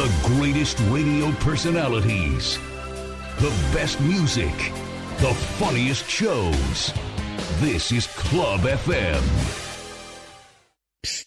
The greatest radio personalities, the best music, the funniest shows. This is Club FM. Psst,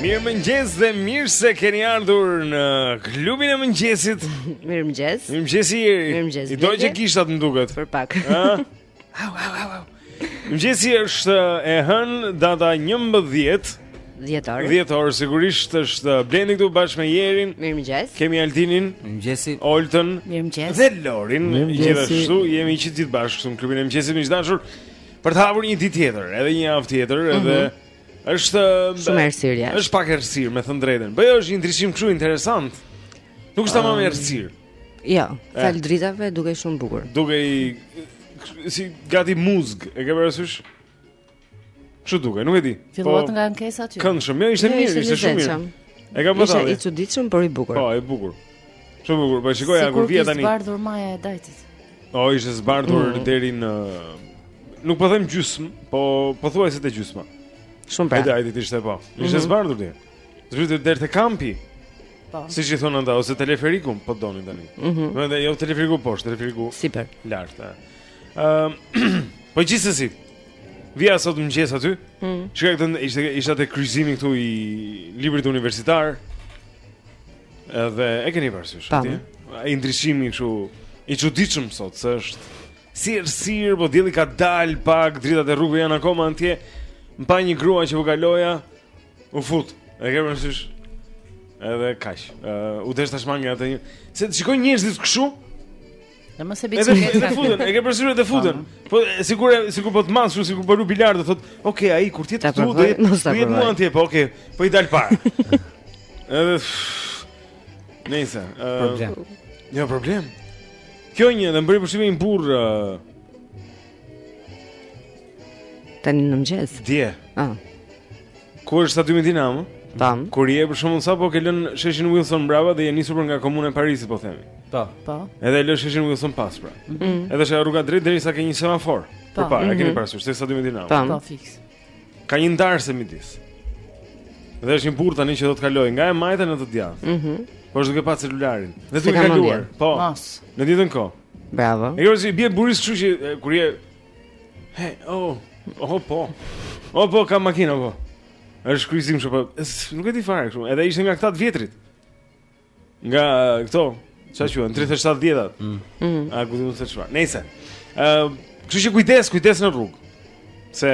Mirë mëngjes dhe mirë se keni ardhur në klubin e mëngjesit Mirë mëngjes Mirë mëngjesi Jeri Mirë mëngjes I doje që kishat më duket Për pak Au, au, au, au Mëngjesi është e hënë data njëmbëdhjetë dhjetor Dhjetor, sigurisht është Blendi këtu bashkë me Jerin Mirë mëngjes Kemi Altinin Mirë mëngjesi Oltën Mirë mëngjes Dhe Lorin Mirë mëngjesi Gjithashtu jemi që të gjithë bashkë në klubin e mëngjesit Mirë mëngjesi Për të hapur një ditë tjetër Edhe një javë tjetër Edhe mm -hmm. Është shumë errësirë. Është pak errësirë, me thënë drejtën. Po jo, është një ndriçim kështu interesant. Nuk është tamam um, errësirë. Jo, fal eh. dritave dukej shumë bukur. Dukej si gati muzg, e ke parasysh? Kështu dukej, nuk e di. Fillon po, nga ankesa aty. Këndshëm, jo, ishte jo, mirë, ishte shumë mirë. E kam pasur. Ishte i çuditshëm, por i bukur. Po, i bukur. Shumë bukur, po shikoja kur vija tani. Si qe zbardhur maja e Dajtit. O ishte zbardhur mm. deri në nuk po them gjysmë, po pothuajse te gjysma. Shumë pra. Edhe ti ishte po. Ishte mm -hmm. zbardhur ti. Zbritur deri te kampi. Po. Si i thonë ata ose teleferiku, po doni tani. Mm -hmm. Po edhe jo teleferiku poshtë, teleferiku sipër, lart. Ëm ehm, Po gjithsesi. Vija sot mëngjes aty. Mm. Shikoj këtu ishte ishte te kryqëzimi këtu i Librit Universitar. Edhe e keni parasysh atje? Ai ndriçimi kështu i çuditshëm sot, se është si errësirë, po dielli ka dalë pak, dritat e rrugëve janë akoma atje. Më pa një grua që po kaloja, u fut. E ke parasysh? Edhe kaq. Uh, u desh ta shmang atë një. Se i shikoj njerëzit kështu. Dhe mos e bëj çfarë. Edhe të futën, e ke parasysh të futën. Po sikur sikur po të mas kështu sikur po luan bilardo, thotë, "Ok, ai kur të jetë këtu do të jetë atje, po ok, po i dal para." Edhe Nejse, problem. Jo problem. Kjo një, dhe më bëri përshtypje një burrë. Tani në mëngjes. Dje. Ah. Ku është stadiumi Dinamo? Tam. Kur je për shembull sapo ke lënë sheshin Wilson prapa dhe je nisur për nga Komuna e Parisit po themi. Po. Po. Edhe lë sheshin Wilson pas pra. Mm -hmm. Edhe është rruga drejt derisa ke një semafor. Po. Përpara, mm -hmm. keni mhm. parasysh te stadiumi Dinamo. Tam. Po fiks. Ka një ndarëse midis. Dhe është një burrë tani që do të kalojë nga e majta në të djathtë. Mhm. Mm po është duke pa celularin. Dhe duke kaluar. Po. Në njëjtën kohë. Bravo. E ke parasysh i bie borisë kështu që kur je He, oh, oh po. Oh po ka makinë po. Është kryqëzim shumë, po, nuk e di fare kështu. Edhe ishte nga këta të vjetrit. Nga këto, çfarë quhen, 37 vjeçat. Mm. mm. A ku do të thotë çfarë? Nejse. Ë, uh, kështu që kujdes, kujdes në rrugë. Se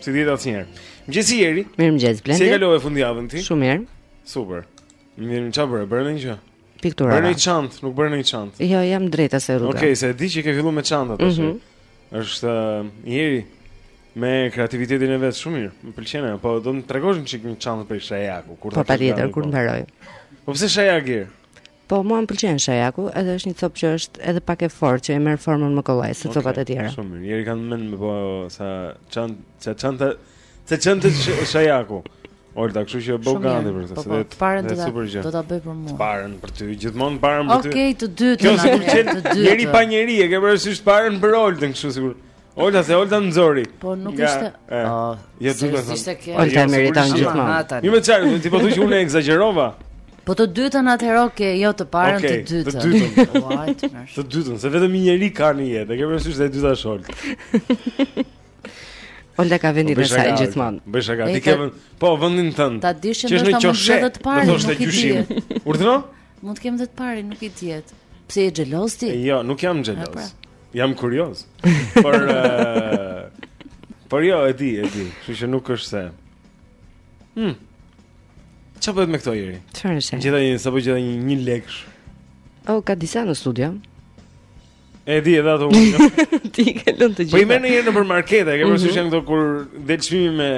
s'i dihet asnjëherë. Mëngjesi Jeri. Mirëmëngjes Blendi. Si e kalove fundjavën ti? Shumë mirë. Super. Mirë, çfarë bëre? Bëre ndonjë gjë? pikturave. Bëre një çantë, nuk bëre një çantë. Jo, jam drejt asaj rruge. Okej, okay, se e di që ke filluar me çantat tash. Mm -hmm. Është uh, Jeri me kreativitetin e vet shumë mirë. Më pëlqen ajo, po do të tregosh një çik një çantë prej shajaku, kur ta. Po patjetër, kur po. mbaroj. Po pse shajaku? Po mua më pëlqen shajaku, edhe është një copë që është edhe pak e fortë që e merr formën më kollaj se okay, copat e tjera. Shumë mirë. Jeri ka në mend me po sa çan, sa çanta Sa çanta shajaku. Olta, kështu që bëhu gati për këtë. Po, po, të parën do ta do ta bëj për mua. Të parën për ty, gjithmonë parën për ty. Okej, të dy të na pëlqen të dy. Jeri pa Jeri, e ke parasysh parën për Oltën kështu sigurisht. Olta se Olta nxori. Po nuk ishte. Ah, ja jo, duhet të thonë. Olta jo, meriton gjithmonë. Ju më çaj, ti po thua që unë e ekzagjerova. Po të dytën atëherë ok, jo të parën okay, të dytën. Të dytën. Uaj, të dytën, se vetëm një njeri ka në jetë, e ke parasysh se e dyta është Olta. Olta ka vendin e saj gjithmonë. Bëj shaka, ti ke vend. Po, vendin tënd. Ta dish që është në qoshe. Do thoshte gjyshi im. Urdhëro? Mund të kem vend të parë, nuk i dihet. Pse je xheloz ti? Jo, nuk jam xheloz. Pra. Jam kurioz. Por eh, Por jo, e di, e di. Kështu që nuk është se. Hm. Çfarë bëhet me këto Jeri? Çfarë është? Gjeta një sapo gjeta një, njëlekësh. Oh, ka disa në studio. E di edhe ato. Ti i ke lënë të gjitha. Po i merr ndonjëherë nëpër markete, ke parasysh mhm. janë këto kur del çmimi me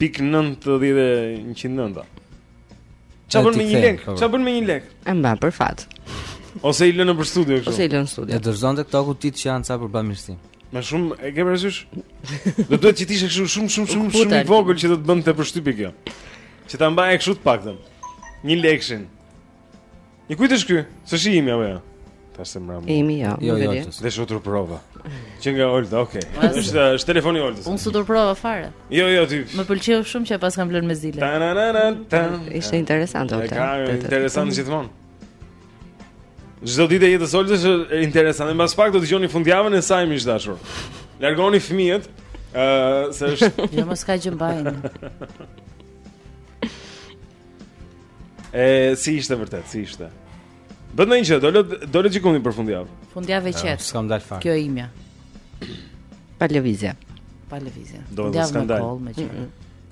pikë 99. Çfarë bën me një lek? Po, po. Çfarë bën me një lek? E mban për fat. Ose i lënë nëpër studio kështu. Ose i lënë studio. E dorëzon te këto kutitë që janë ca për bamirësi. Më shumë e ke parasysh? Do duhet që të ishe kështu shumë shumë shumë shumë i vogël që të të bënte përshtypje kjo. Që ta mbaje kështu të paktën. Njëlekëshin. I kujt është ky? S'është imi apo jo? Tash se mram. Imi jo. Jo, jo. Desh u turpërova. Që nga Olta, okay. Është është telefoni i Oltës. Unë desh u turpërova fare. Jo, jo, ti. Më pëlqeu shumë që e paskam lënë me zile. Ta na na na ta. Ishte interesant Olta. Ka interesant gjithmonë. Çdo ditë e jetës së Oltës është interesante. Mbas pak do të dëgjoni fundjavën e saj miq të dashur. Largoni fëmijët. Ëh, se është. Jo, mos ka gjë mbajnë. E si ishte vërtet, si ishte. Bëre ndonjë gjë, dole dole gjëkundi për fundjavë. Fundjavë e qetë. S'kam dalë fare. Kjo e imja. Pa lëvizje. Pa lëvizje. Domethënë skandal.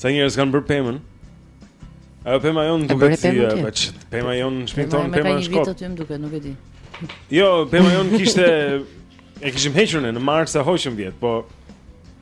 Sa njerëz kanë bërë pemën? Ajo pema jonë duket si baç. Pema jonë s'pëlqen pema në shkollë. Pema jonë duket, nuk e di. Jo, pema jonë kishte e kishim hequr në mars e hoqëm vjet, po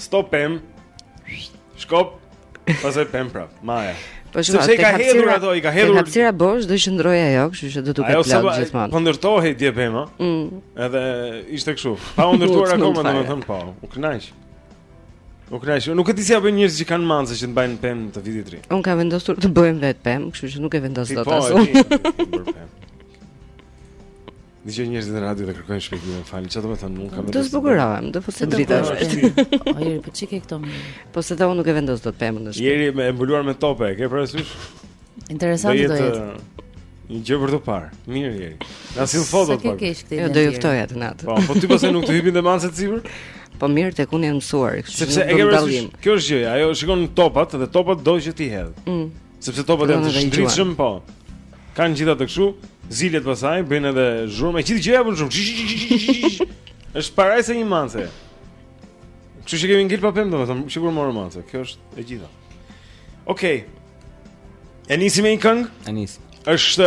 Stop pem. Shkop. Pastaj pem prap. Maja. Po shumë se ka hedhur ato, i ka hedhur. Hapësira bosh do qëndroj ajo, kështu që do të duket plot gjithmonë. Po ndërtohej dje pema. Mm. Edhe ishte kështu. Pa u ndërtuar akoma domethën po. U kënaq. U kënaq. Nuk e di si ja bëjnë njerëzit që kanë mace që të mbajnë pem të vitit të ri. Un kam vendosur të bëhem vetë pem, kështu që nuk e vendos dot po, asu. Dije njerëzit në radio dhe kërkojnë shpjegime fal. Çfarë do të thonë? Unë jam vetë. Do zbukurohem, do fus drita. O jeri, po çike këto më. Po se ta unë nuk e vendos dot pemën në shtëpi. Jeri me mbuluar me tope, ke parasysh? Interesant do jetë. Një gjë për të parë. Mirë jeri. Na sill fotot po. Jo, do ju ftoj atë natë. Po, po ti pse nuk të hypin dhe macet sipër? Po mirë te unë jam mësuar, kështu që do të dallim. Kjo është gjëja, ajo shikon topat dhe topat do që t'i hedh. Mm. Sepse topat janë të shndritshëm, po. Kanë gjithë ato kështu, zilet pasaj bëjnë edhe zhurmë, gjithë gjëja bën zhurmë. Është parajsë për një mace. Kështu që kemi ngel pa pem domethënë, që kur morëm mace. Kjo është e gjitha. Okej. Okay. E nisim me një këngë? E nisi. Është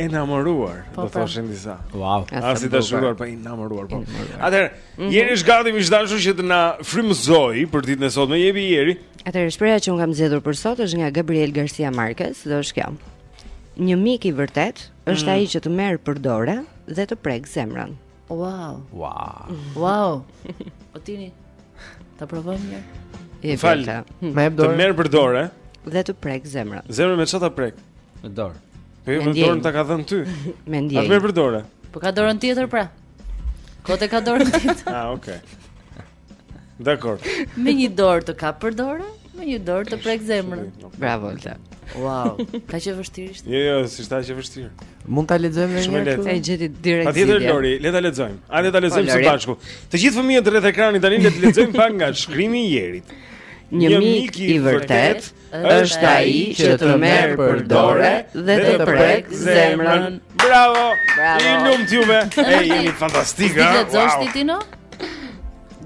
enamoruar, po, do të thoshin disa. Wow. As i dashuruar, po enamoruar, po. Atëherë, mhm. Jeri mm -hmm. është gati miq të dashur që të na frymëzojë për ditën e sotme, jepi Jeri. Atëherë shprehja që un kam zgjedhur për sot është nga Gabriel Garcia Marquez, dhe është kjo. Një mik i vërtet është mm. ai që të merr për dore dhe të prek zemrën. Wow. Wow. Wow. O Tino. Ta provojmë një. E fal. Hm. Me dorë. Të merr për dore. Dhe të prek zemrën. Zemrën me çfarë ta prek? Me dorë. Po jo, me dorën ta ka dhënë ty. Me ndjenjë. Ah të merr për dore. Po ka dorën tjetër pra. Po të ka dorën tjetër. Ah, okay. Dakor. Me një dorë të kap për dore, me një dorë të prek zemrën. Bravo Alta. Wow, kaq e vështirë ishte. Jo, jo, s'ishte aq e vështirë. Mund ta lexojmë edhe një herë. E gjeti direkt. Patjetër Lori, le ta lexojmë. Hajde ta lexojmë po, së bashku. Të gjithë fëmijët rreth ekranit tani le të lexojmë pak nga shkrimi i Jerit. Një mik i vërtetë Është ai që të merr për dore dhe të prek zemrën. Bravo. Bravo. Ju lumtë juve. Ej, jeni fantastik, ha. T'i lexosh ti Tino?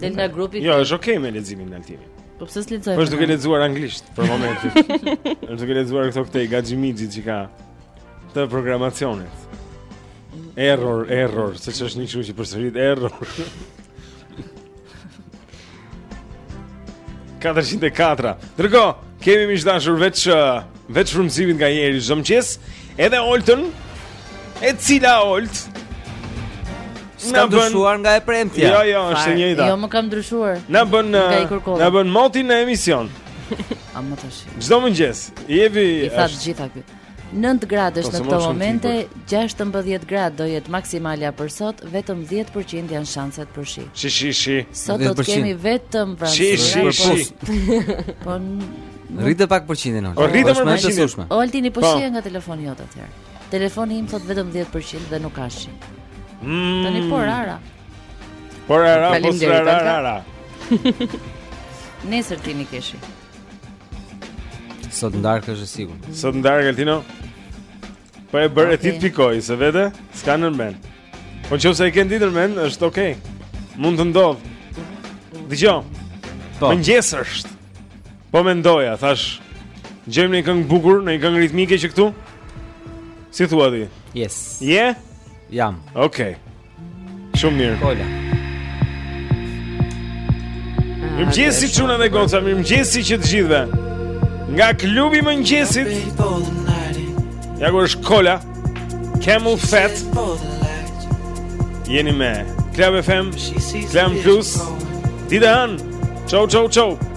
Del nga grupi. Jo, është okay me leximin e Altinit. Po pse s'lexoi? Po është duke lexuar anglisht për momentin. Është duke lexuar këto këtej gaxhimixhi që ka të programacionit. Error, error, se ç'është një që përsërit, error. 404. Ndërkohë, kemi miq të dashur veç uh, veç frymëzimit nga Jeri çdo mëngjes, edhe Oltën, e cila Olt S'ka ndryshuar nga e premtja. Jo, jo, është e njëjta. Jo, nuk kam ndryshuar. Na bën uh, na bën motin në emision. A më tash. Çdo mëngjes, jepi. I thashë të gjitha këtu. 9 gradësh në këto momente, 16 gradë do jetë maksimalja për sot, vetëm 10% janë shanset për shi. Shi shi shi. Sot do të kemi vetëm vranësi. Shi shi shi. Po rrite pak përqindjen ose. Po rrite më përqindjen. O Altini po, po. shihe nga telefoni jot atëherë. Telefoni im thotë vetëm 10% dhe nuk ka shi. Mm. Tani po rara. Po rara, po rara. Nesër ti ke shi. Sot ndarkë është e sigurt Sot ndarkë, Altino Po e bërë okay. e ti të pikojë, se vete, s'ka nërmen Po në qoftë se e ke ditë nërmen, është okej okay. Mund të ndodhë Dëgjo. Mëngjes është Po mendoja, thashë Gjejmë ndonjë këngë të bukur, ndonjë këngë ritmike që këtu Si thua ti? Yes Je? Yeah? Jam Okej okay. Shumë mirë. Kola. Mirëmëngjesi ah, çuna dhe goca, mirëmëngjesi të gjithëve. Nga klubi i mëngjesit. Ja ku është kola. Camel Fat. Jeni me Club FM, Klan Plus. Ditë e hënë. Ciao ciao ciao.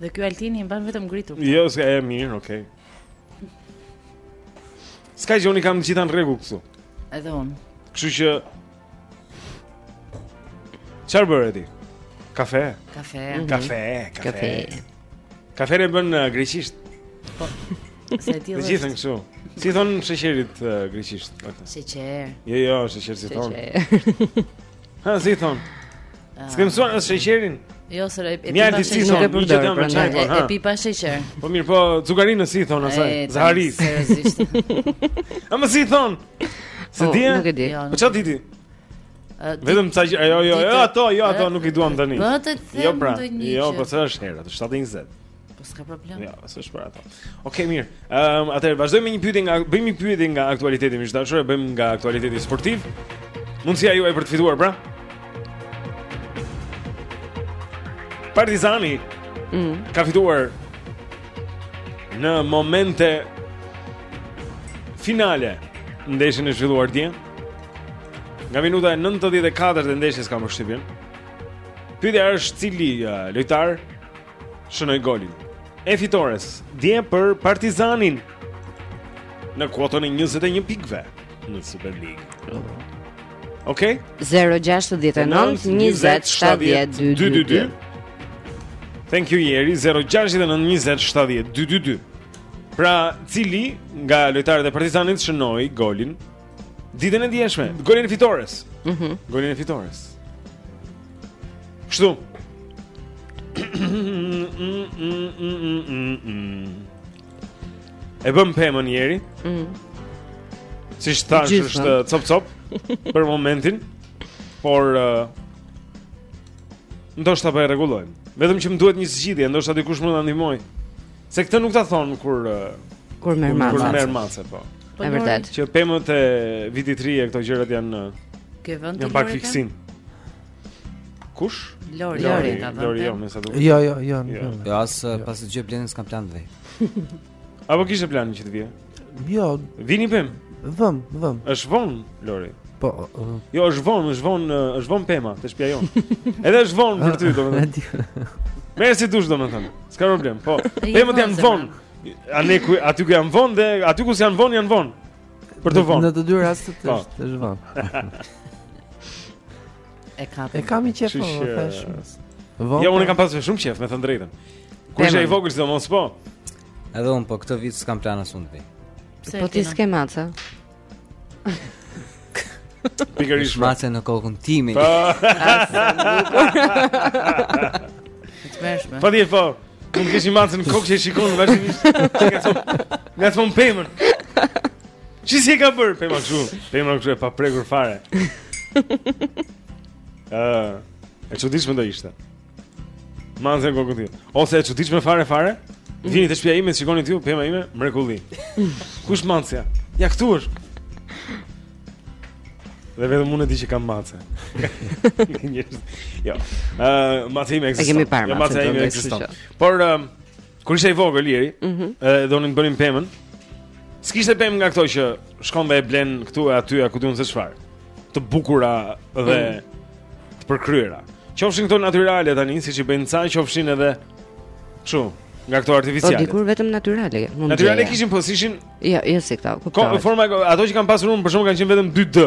Dhe ky Altini mban vetëm ngritur. Jo, s'ka e mirë, okay. S'ka se unë i kam të gjitha në rregull këtu Edhe unë Kështu që Çfarë bëre ti? Kafe Kafe mm -hmm. Kafe Kafe Kafe në bënë uh, greqisht Po Se ti dhe gjithën kështu Si thonë sheqerit uh, greqisht Sheqer Jo, jo, sheqer si thonë Sheqer Ha, si thonë. Ah. S'ke mësuar as sheqerin. Jo, se e pi pa sheqer. Si nuk e përdor, prandaj e, e pi pa sheqer. Po mirë, po zugarin në si thonë asaj, zaharis. Seriozisht. Ama si thonë? Se po e di? Nuk e di. Jo, po çfarë di ti? Vetëm sa jo jo jo ato jo ato nuk i duam tani. Po të them jo, pra, ndonjë. Jo, po s'është herë, 7:20. Po s'ka problem. Jo, s'është për ato. Okej, okay, mirë. Ehm, um, atëherë vazhdojmë me një pyetje nga bëjmë një pyetje nga aktualiteti më i dashur, e bëjmë nga aktualiteti sportiv. Mundësia juaj për të fituar, pra? Partizani. Mm. Ka fituar në momente finale ndeshjen e zhvilluar dje. Nga minuta e 94 e ndeshjes kam përshtypjen. Pyetja është cili uh, lojtar shënoi golin e fitores dje për Partizanin në kuotën e 21 pikëve në Superligë. Okej. Okay? 069207222. Thank you Jeri 0692070222. Pra, cili nga lojtarët e Partizanit shënoi golin Ditën e djeshme, golin e fitores. Mhm. Mm golin e fitores. Kështu. e bëm pemën Jeri. Mhm. Mm siç thash është cop cop për momentin, por uh, ndoshta po e rregullojmë. Vetëm që më duhet një zgjidhje, ndoshta dikush mund ta ndihmojë. Se këtë nuk ta thon kur kur merr mace. Kur merr mace po. Po vërtet. Që pemët e vitit ri e këto gjërat janë Ke vend të pak fiksim. Kush? Lori, Lori, Lori, jo, më sa duket. Jo, jo, jo. Jo, jo. jo as jo. pas gjë blenë s'kam plan vetë. Apo kishe planin që të vije? Jo, vini pem. Vëm, vëm. Është von, Lori. Po. Uh... Jo, është von, është von, është von pema te shtëpia jon. Edhe është von për ty, domethënë. Mersi dush domethënë. S'ka problem, po. Pemët janë von. A ne ku aty ku janë von dhe aty ku s'janë von janë von. Për të von. Në të dy rastet po. është, është von. E kam. E kam qef po, thash. Von. Jo, unë kam pasur shumë qef, me thënë drejtën. Kur je i vogël, sidomos po. Edhe unë, po këtë vit s'kam plan as unë të vë. Pse po ti s'ke mace? Pikërisht maca në kokën time. Po. Tmershme. Po di po. Mund të kesh macen në kokë që shikon vazhdimisht. Nga të pëmën. Shi si e ka bër? Pema kështu. Pema kështu e pa prekur fare. Ëh. Uh, e çuditshme do ishte. Macen në kokën time. Ose e çuditshme fare fare. Mm. Vini te shtëpia ime, shikoni ti, pema ime, mrekulli. Kush macja? Ja këtu është. Dhe vetëm unë e di që kam mace. Jo. Ë, macja ime ekziston. E kemi parë. Jo, macja ime ekziston. Por Kur ishte i vogël Jeri, ëh, mm -hmm. donin të bënim pemën. S'kishte pemë nga këto që shkon dhe e blen këtu e aty, a ku di unë se çfarë. Të bukura dhe mm. të përkryera. Qofshin këto natyrale tani, siç i bëjnë ca, qofshin edhe kshu, nga këto artificiale. Po dikur vetëm natyrale. Natyrale kishin po ishin Jo, jo si këta, kuptoj. Ka forma ato që kanë pasur unë për shkak kanë qenë vetëm 2D.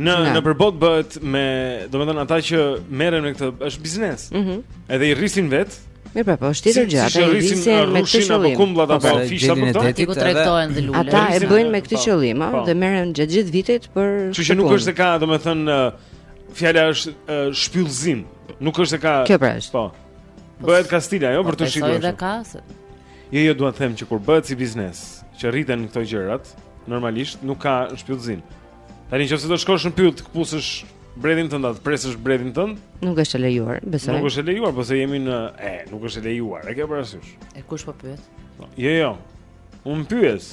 Në në, nëpër botë bëhet me, domethënë ata që merren me këtë është biznes. Ëh. Mm -hmm. Edhe i rrisin vet. Mirë, po, po është tjetër gjë. Ata i rrisin me këtë qëllim. Apo kumbllat apo po, fisha apo këto. Sikur tregtohen dhe lulet. Ata e bëjnë me këtë po. qëllim, ëh, po. dhe merren gjatë gjithë vitit për Kështu që nuk është se ka, domethënë fjala është shpyllzim. Nuk është se ka. Kjo pra është. Po. Bëhet kastila, jo për të shitur. Po, edhe ka. Jo, jo, dua të them që kur bëhet si biznes, që rriten këto gjërat, normalisht nuk ka shpyllëzim. Tani nëse do shkosh në pyll të kpusësh bredhin tënd, a të presësh bredhin tënd? Nuk është e lejuar, besoj. Nuk është e lejuar, po se jemi në, e, nuk është e lejuar. E ke parasysh? E kush po pyet? Po, jo, jo. Un pyes.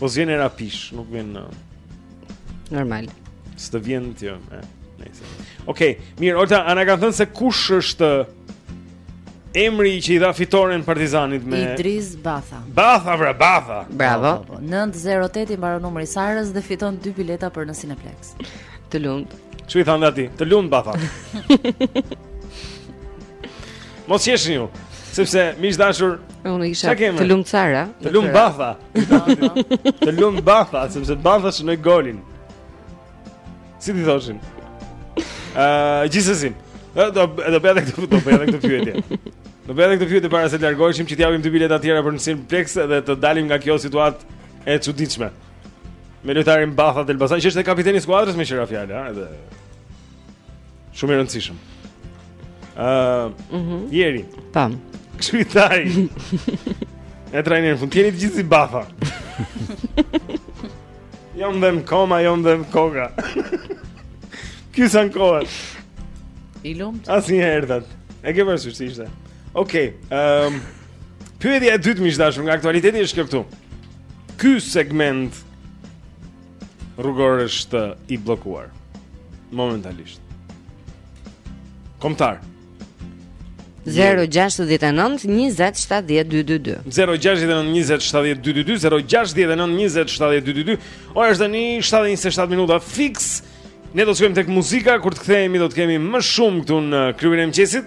Po s'vjen era pish, nuk vjen në... Normal. S'të vjen të jëmë, e, nejse. Okej, mirë, Olta, a na kanë thënë se kush është emri që i dha fitoren Partizanit me... Idris Batha. Batha, vre, Batha! Bravo. 908 i mbaron numri Sarës dhe fiton 2 bileta për në Cineplex. Të lumtë. Ç'i the atij? Të lumtë, Batha. Mos qeshni ju. Sepse miq dashur, unë i thashë të lumtë Sara, të lumtë Batha. Të lumtë Batha, sepse Batha shënoi golin. Si t'i thosha? Ëh, uh, gjithsesi. Do do bëj edhe këtë do bëj edhe këtë pyetje. Do bëj edhe këtë pyetje para se të largoheshim që t'japim dy bileta tjera për në Cineplex dhe të dalim nga kjo situatë e çuditshme. Me lojtarin Batha të Elbasanit, që është kapiteni i skuadrës me që ra fjala, ha, edhe Shumë i rëndësishëm. Ëh, uh, mm -hmm. Jeri. Tam. Çitaj. e trajner fund keni të gjithë si Batha. jo më dhemb këmba, jo më dhemb koka. Ky sa kohë. I lumt. Asnjëherë dat. E ke parasysh si ishte. Okej. Okay, ehm um, Pyetja e dytë miq dashur nga aktualiteti është kjo këtu. Ky segment rrugor është i bllokuar momentalisht. Kombëtar. 0692070222 0692070222 Ora është tani 7:27 minuta fiks. Ne do të shkojmë tek muzika kur të kthehemi do të kemi më shumë këtu në klubin e mëngjesit.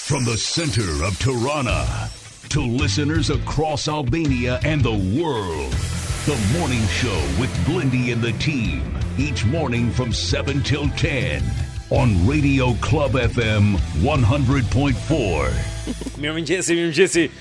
center of Tirana to listeners across Albania and the world. The morning show with Blindy and the team each morning from 7 till 10 on Radio Club FM 100.4. Mirëmëngjesi, Mirë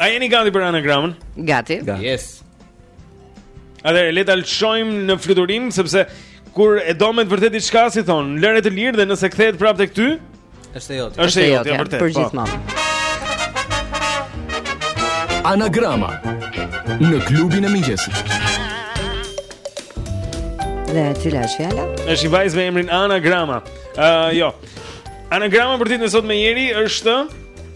A jeni gati për anagramën? Gati. gati. Yes. Atëherë le ta lëshojmë në fluturim sepse kur e do me të vërtetë diçka si thonë, lëre të lirë dhe nëse kthehet prapë tek ty, është e jotja. Është e jotja vërtet. Për po. gjithmonë. Anagrama në klubin e mëngjesit. Dhe cila është fjala? Është një vajzë me emrin Anagrama. Ëh, uh, jo. Anagrama për ditën e sotme Jeri është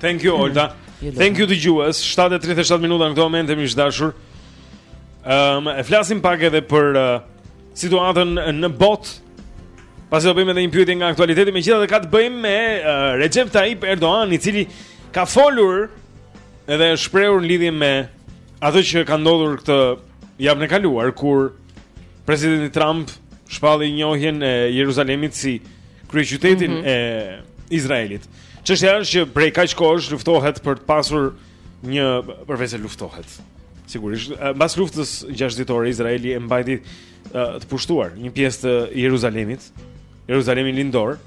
Thank you Olta. Mm, Thank you dëgjues. 7:37 minuta në këtë moment miq dashur. Ehm, um, e flasim pak edhe për uh, situatën në botë. Pasi do bëjmë edhe një pyetje nga aktualiteti, megjithëse ka të bëjmë me uh, Recep Tayyip Erdogan, i cili ka folur edhe është shprehur në lidhje me atë që ka ndodhur këtë javën e kaluar kur presidenti Trump shpalli njohjen e Jeruzalemit si kryeqytetin mm -hmm. e Izraelit. Çështja është që prej kaq kohësh luftohet për të pasur një përveçse luftohet. Sigurisht, mbas luftës 6 ditore Izraeli e mbajti të pushtuar një pjesë të Jeruzalemit, Jeruzalemi lindor,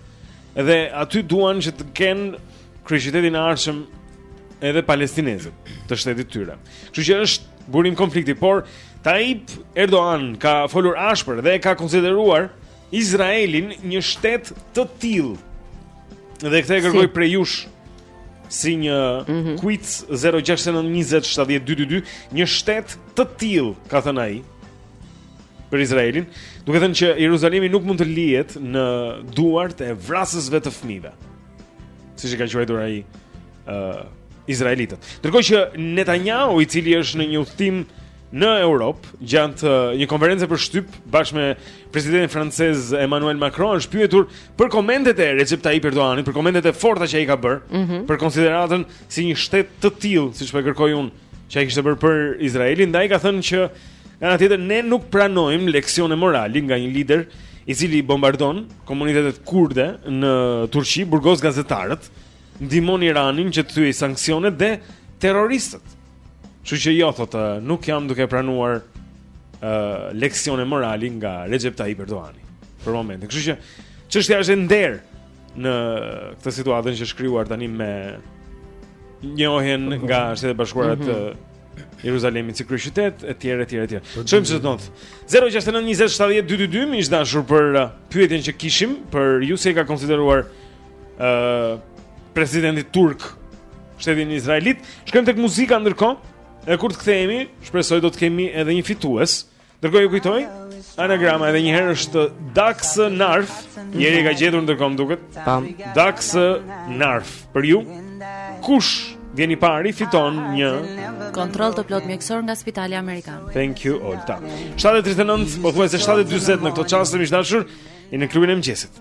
dhe aty duan që të kenë kryeqytetin e ardhshëm edhe palestinezët të shtetit të tyre. Kështu që është burim konflikti, por Tayyip Erdogan ka folur ashpër dhe e ka konsideruar Izraelin një shtet të tillë. Dhe këtë e kërkoj si. prej jush si një mm -hmm. quiz 0692070222, një shtet të tillë, ka thënë ai për Izraelin, duke thënë që Jeruzalemi nuk mund të lihet në duart e vrasësve të fëmijëve. Siç i ka quajtur ai ë uh, izraelitët. Ndërkohë që Netanyahu, i cili është në një udhëtim në Europë, gjatë uh, një konference për shtyp bashkë me presidentin francez Emmanuel Macron, është pyetur për komentet e Recep Tayyip Erdoganit, për komentet e forta që ai ka bërë, mm -hmm. për konsideratën si një shtet të tillë, siç po e kërkoj unë, që ai kishte bërë për Izraelin, dhe ai ka thënë që nga ana tjetër ne nuk pranojmë leksione morali nga një lider i cili bombardon komunitetet kurde në Turqi, burgos gazetarët, ndihmon Iranin që të thyejë sanksionet dhe terroristët. Kështu që jo thotë, nuk jam duke pranuar ë uh, leksione morali nga Recep Tayyip Erdogan për momentin. Kështu që çështja është e nderë në këtë situatën që është krijuar tani me njohjen nga Shtetet e Bashkuara të mhm. Jeruzalemit si kryeqytet etj etj etj. Shohim se do të 069 20 70 222 miq të dashur për uh, pyetjen që kishim për ju si e ka konsideruar ë uh, presidenti turk shtetin izraelit. Shkojmë tek muzika ndërkohë. E kur të kthehemi, shpresoj do të kemi edhe një fitues. Ndërkohë ju kujtoj. Anagrama edhe një herë është Dax Narf. Njëri e ka gjetur ndërkohë më duket. Pam. Dax Narf. Për ju kush vjen i pari fiton një kontroll të plot mjekësor nga Spitali Amerikan. Thank you Olta. 739, pothuajse 740 në këtë çast miq të dashur, në klubin e mëngjesit.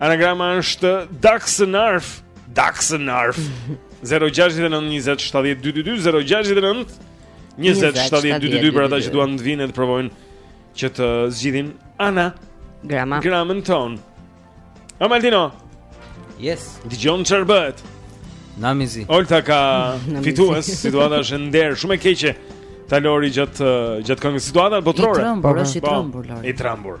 Anagrama është Daxnarf, Daxnarf. 0692070222 069 207222 për ata që duan të vijnë dhe të provojnë që të zgjidhin ana grama gramën tonë. Amaldino. Yes. Dëgjon çfarë bëhet? Namizi. Olta ka fitues, situata është e nderë, shumë e keqe. Tha Lori gjatë gjatë këngës situata botërore. I trembur, është i po, trembur Lori. I trembur.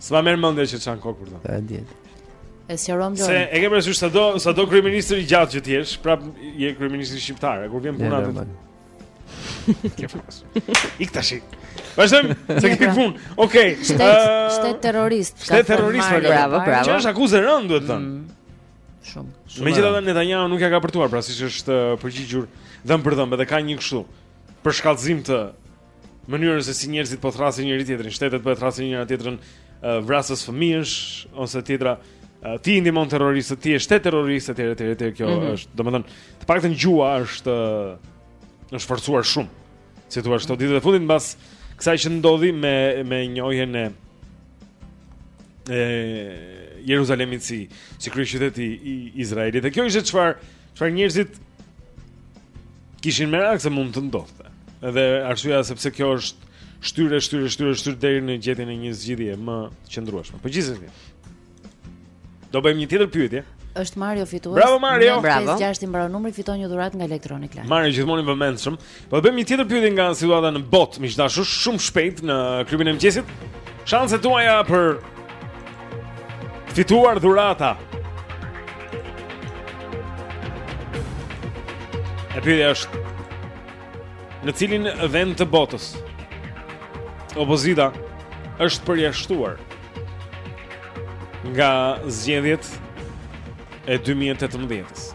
S'ma merr mendja që çan kokë për ta. E di. E sqaron Lori. Se e ke parasysh sado sado kryeministër i gjatë që ti jesh, prap je kryeministër shqiptar, kur vjen puna atë. Kjo fos. Ik tash. Vazhdojmë, se kemi pra. punë. Okej. Okay. Shtet, uh, shtet terrorist. Shtet terrorist, pra, bravo, bravo. Që është akuzë e rëndë duhet thënë? Mm. Shumë. Shumë. Megjithatë Netanyahu nuk ia ka përtuar, pra siç është uh, përgjigjur dhëmb për dhëmb, edhe ka një kështu përshkallëzim të mënyrës se si njerëzit po thrasin njëri tjetrin, shtetet po e thrasin njëra tjetrën uh, vrasës fëmijësh ose tjetra uh, ti i ndihmon terroristët, ti je shtet terrorist etj etj etj kjo mm -hmm. është, domethënë, të paktën gjuha është uh, është forcuar shumë. Si thua këto ditët e fundit mbas kësaj që ndodhi me me njohjen e e Jeruzalemit si si kryeqytet i Izraelit. Dhe kjo ishte çfarë çfarë njerëzit Kishin merak se mund të ndodhte. Edhe arsyeja sepse kjo është shtyrë, shtyrë, shtyrë, shtyrë deri në gjetjen e një zgjidhje më qëndrueshme. Po gjithsesi. Do bëjmë një tjetër pyetje. Është Mario fitues. Bravo Mario. Bravo. Gjashtë i mbaron numri fiton një dhuratë nga Electronic Line. Mario gjithmonë i vëmendshëm. Po bëjmë një tjetër pyetje nga situata në botë, miq të dashur, shumë shpejt në klubin e mëngjesit. Shanset tuaja për Fituar dhurata. E pyetja është në cilin vend të botës opozita është përjashtuar nga zgjedhjet e 2018-s.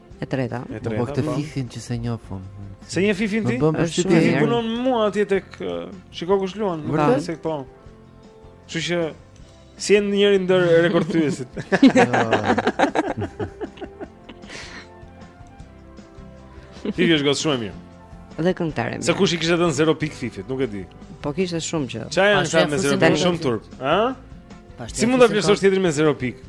E treta. E treta. Po këtë po. Fifin që s'e njoh unë. S'e njeh Fifin ti? Po është ti që punon me mua atje tek Shiko kush luan, nuk e se po. Kështu që si janë njëri ndër rekordthyesit. Fifi është goc shumë e mirë. Dhe këngëtare. Se kush i kishte dhënë 0 pikë Fifit, nuk e di. Po kishte shumë që. Çfarë janë sa me 0 pikë, shumë turp, ha? Si mund ta vlerësosh tjetrin me 0 pikë?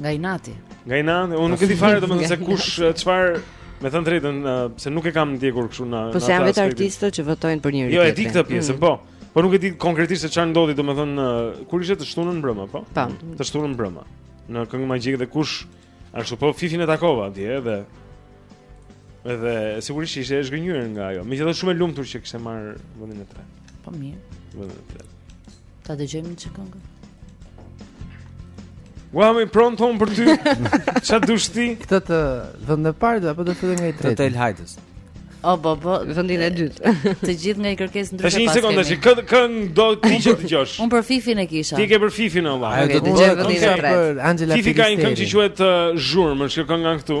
Nga inati. Nga inati, unë nuk e di fare domethënë se kush çfarë Me thënë të drejtën, se nuk e kam ndjekur kështu në atë. Po janë vetë artistët që votojnë për njëri tjetrin. Jo, e di këtë pjesë, mm. po. Po nuk e di konkretisht se çfarë ndodhi, domethënë kur ishte të shtunën mbrëmë, po? Po. Të shtunën mbrëmë. Në Këngë Magjike dhe kush ashtu po Fifin e takova atje dhe edhe sigurisht ishte e zhgënjyer nga ajo. Megjithatë shumë e lumtur që kishte marrë vendin e tretë. Po mirë. Vendin e tretë. Ta dëgjojmë një këngë. Ua më pron ton për ty. Ça dush ti? Këtë të vendit parë apo do të fillojmë nga i treti? Të tel hajtës. O bo bo, vendin e dytë. Të gjithë nga një kërkesë ndryshe pas. Tash një sekondë, si kë kë do ti që të dëgjosh? Un për Fifin e kisha. Ti ke për Fifin o valla. Ai do të dëgjojë vendin e tretë. Fifi ka një këngë që quhet uh, Zhurmë, është kjo kënga këtu.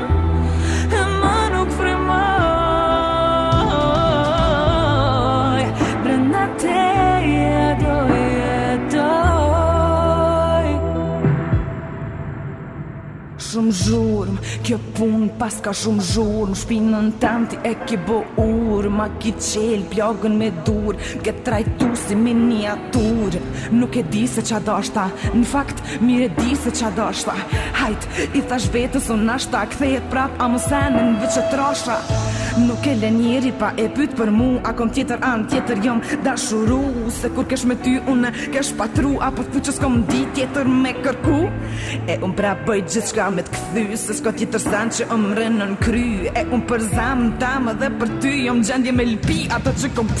shumë zhurm Kjo pun paska shumë zhurm Shpinën tem ti e ki bo ur Ma ki çel plagën me dur M'ke trajtu si miniatur Nuk e di se ça dashta Në fakt mir e di se ça dashta Hajt I thash vetës nashta kthehet prap ama s'erdh m veç e trasha Nuk e le njeri pa e pyt për mu A kom tjetër a n' tjetër jom dashuru Se kur kesh me ty unë kesh patru A po thu që s'kom di tjetër me kërku E unë prap bëj gjithçka me t'kthy Se s'ka tjetër sen që më rren në kry E unë për zemër tem edhe për ty Jom gjendje me lëpi ato që kom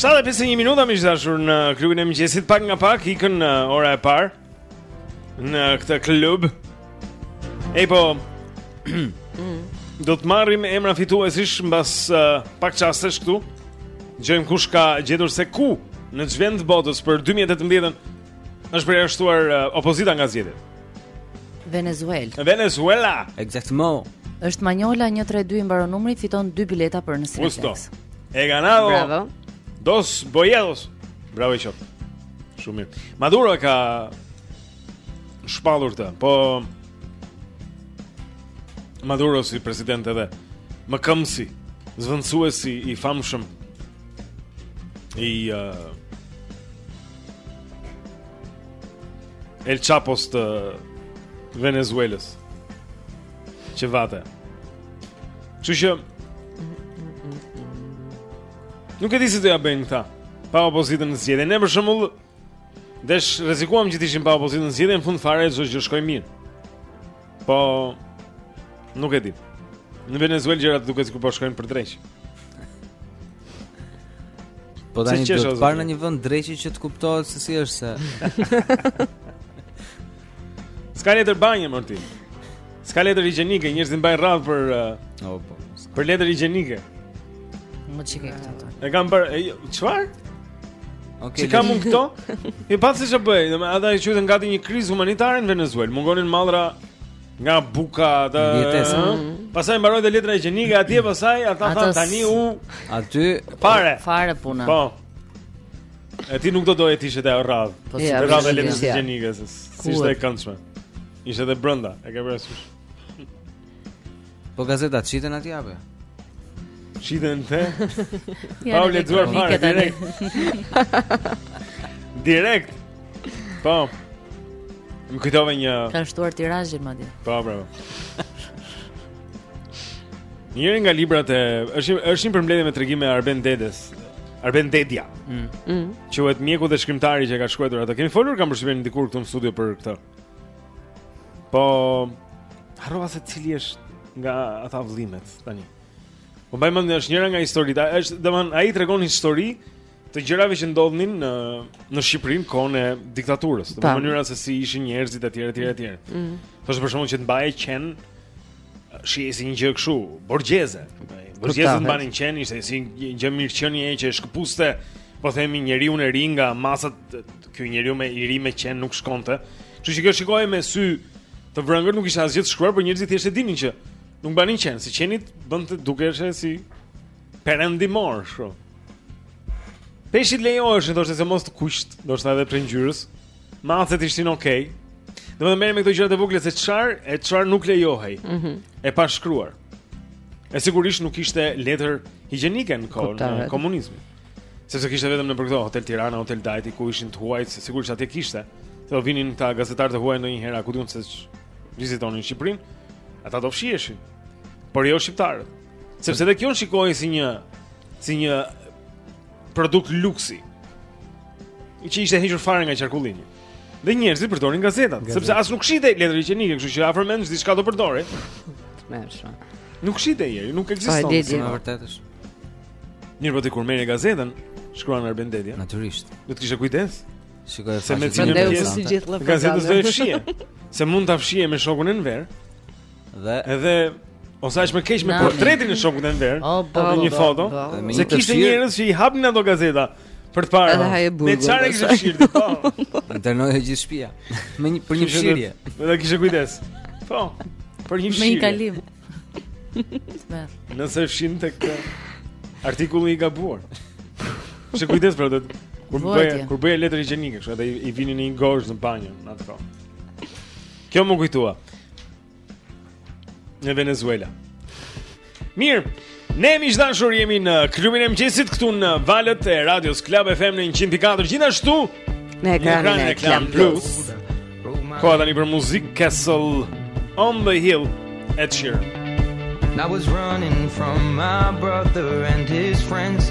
7:51 minuta miq të dashur në klubin e mëngjesit pak nga pak ikën dhe uh, ora e parë në këtë klub. E po do të marrim emra fituesish mbas uh, pak çastesh këtu. Dëgjojmë kush ka gjetur se ku në ç'vend të botës për 2018-ën Është përjashtuar uh, opozita nga zgjedhjet. Venezuela. Venezuela. Exactement. Është Manjola 132 i mbaron numri, fiton 2 bileta për në Cineplex. Gusto. He ganado. Bravo. Dos boletos. Bravo i qoftë. Shumë mirë. Maduro e ka shpallur të, po Maduro si president edhe mëkëmbësi, zvëndësuesi i famshëm i uh, El Chavez të Venezuelës. Që vate. Kështu që Nuk e di si do ja bëjnë këta. Pa opozitën në zgjedhje. Ne për shembull desh rrezikuam që të ishim pa opozitën në zgjedhje, në fund fare çdo gjë shkoi mirë. Po nuk e di. Në Venezuelë gjërat duket sikur po shkojnë për dreq. Po tani do ta parë në një vend dreqi që të kuptohet se si është se. S'ka letër banje or ti. S'ka letër higjienike, njerëzit mbajnë rradh për uh, oh, po. Për letër higjienike. Më çike këtu. E kam bër, çfarë? Okay, që kam unë këto E pa se që bëj Ata e quajtën gati një kriz humanitare në Venezuel Mungonin mallra nga buka te jetesa. Mm. Pastaj mbaroi dhe letra higjienike atje, pastaj ata thanë tani u aty fare. Fare puna. Po. E ti nuk do doje të ishe te ajo rradhë Po si te rradha e letrës higjienike S'ishte e këndshme Ishte dhe brënda E ke bërë Po gazetat shiten atje apo? Shiten te? Pa u lexuar fare direkt. direkt. Po. Më kujtove një Kanë shtuar tirazhin madje. Po, bravo. Njëri nga librat e është është një përmbledhje me tregime e Arben Dedjes. Arben Dedja. Mm. Mm. Quhet mjeku dhe shkrimtari që i ka shkruar ato. Kemi folur kam përshtypjen dikur këtu në studio për këtë. Po harrova se cili është nga ata vëllimet tani. Po mbaj mend është njëra nga historitë, është domethënë ai tregon histori të gjërave që ndodhnin në në Shqipërinë kohën e diktaturës, në mënyrën se si ishin njerëzit etj etj etj. Mm. Thoshte për shembull që të mbaje qen Shihej si një gjë kështu, borgjeze. Borgjezët mbanin qen, ishte si një gjë mirëqenie që e shkëpuste, po themi njeriun e ri nga masat, ky njeriu i ri me qen nuk shkonte. Kështu që kjo shikohej me sy të vrëngër, nuk ishte asgjë e shkruar, por njerëzit thjesht e dinin që nuk mbanin qen, se qentë bënin të dukeshe si perëndimor kështu. Peshqit lejoheshin thoshte sidomos të kuqtë, ndoshta edhe prej ngjyrës. Macet ishin okay. Domethënë merrej me këto gjërat e vogla se çfarë e çfarë nuk lejohej. Ëh. Mm e pa shkruar. E sigurisht nuk kishte letër higjienike në kohën e komunizmit. Sepse kishte vetëm nëpër këto Hotel Tirana, Hotel Dajti ku ishin të huajt, se sigurisht atje kishte. Se do vinin këta gazetarë të huaj ndonjëherë, ku di unë se vizitonin Shqipërinë, ata do fshiheshin. Por jo shqiptarët. Sepse dhe kjo shikohej si një si një produkt luksi. Që ishte hequr fare nga qarkullimi. Dhe njerëzit përdornin gazetat, Gazet. sepse as nuk shitej letra higjienike, kështu që afër mendsh diçka do përdornin. Tmerrshme. Nuk shitej ieri, nuk ekziston. Po e di, vërtet është. Mirëpo ti kur merrje gazetën, shkruan Arben Dedja. Natyrisht. Do të kishe kujdes. Shikoje se me cilën pjesë si gjithë lëfë. Të gazetës do e fshije. Se mund ta fshije me shokun Enver. Dhe edhe ose akoma më keq me portretin e shokut Enver. Oh, po, po, një po, foto. Se kishte njerëz që i hapnin ato gazeta. Për të parë. Edhe haje burgun. Me çfarë kishe fshirë po? Dënohej e gjithë shtëpia. Me një për një fshirje. Do të kishe kujdes. Po. Për një fshirje. Me një kalim. Smë. Nëse fshin tek artikulli i gabuar. Shumë kujdes për atë. Kur bëje kur bëje letër higjienike, kështu edhe i vinin në një gozhdë në banjë në atë kohë. Kjo më kujtua. në Venezuela. Mirë, ne miq të dashur jemi në klubin e mëngjesit këtu në valët e radios Club FM në 104, gjithashtu në ekranin e Klan Plus. Koha tani për muzikë Castle on the Hill Ed Sheeran. I was running from my brother and his friends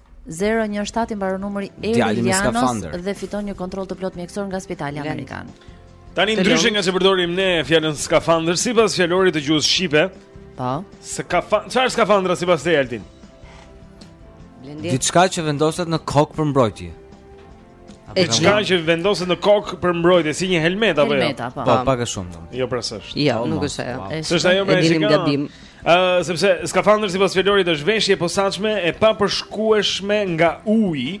017 i mbaron numri Erianos dhe fiton një kontroll të plotë mjekësor nga Spitali Amerikan. Tani ndryshe nga ç'e përdorim ne fjalën skafandër sipas fjalorit të gjuhës shqipe. Po. Skafandër, ça është skafandra sipas teje Altin? Diçka që vendoset në kokë për mbrojtje. Diçka që vendoset në kokë për mbrojtje si një helmetë apo jo? Helmetë apo. Po, po. pak a shumë domun. Jo pra s'është. Jo, po, nuk është ajo. S'është ajo ne e dinim gabim. Ë, sepse skafandër sipas fjalorit është veshje e posaçme e papërshkueshme nga uji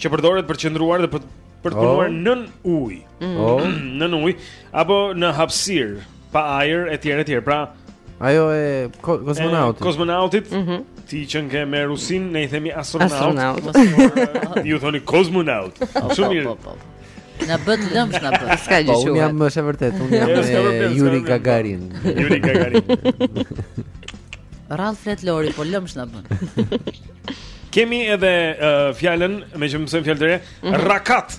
që përdoret për të qëndruar dhe për për të punuar oh. nën ujë. Mm. Oh. nën ujë apo në hapësirë. pa ajër etj etj. Pra, ajo e kozmonautit. Kozmonautit. Mm -hmm. Ti qenke me Rusinë, ne i themi astronaut. Astronaut. astronaut. Ju thoni kozmonaut. Shumë mirë. Po, po, po. Na bëtë lëmsh na bëtë. S'ka gjë shumë. Po, unë jam, është e vërtetë, unë jam me Juri Gagarin. Juri Gagarin. Rrallë flet Lori, po lëmsh na bën. Kemi edhe uh, fjalën, meqë mësojmë fjalë të re, mm -hmm. rrakat.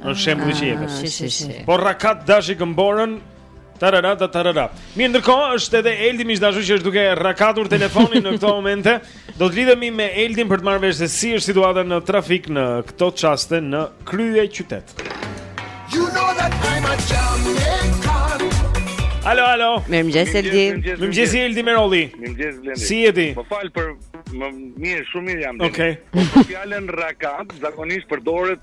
Është shembulli që jepet. Ah, shi shi. Po rrakat dashi këmborën tarara ta tarara. Mirë, ndërkohë është edhe Eldi mishdashi që është duke rrakatur telefonin në këto momente. Do të lidhemi me Eldin për të marrë vesh se si është situata në trafik në këto çaste në kryeqytet. You know that I'm a champion. Alo, alo. Mirëmëngjes Eldi. Mirëmëngjes Eldi Merolli. Mirëmëngjes Blendi. Si jeni? Më fal për më mirë, shumë mirë jam. Okej. Okay. Po, po fjalën rrakat zakonisht përdoret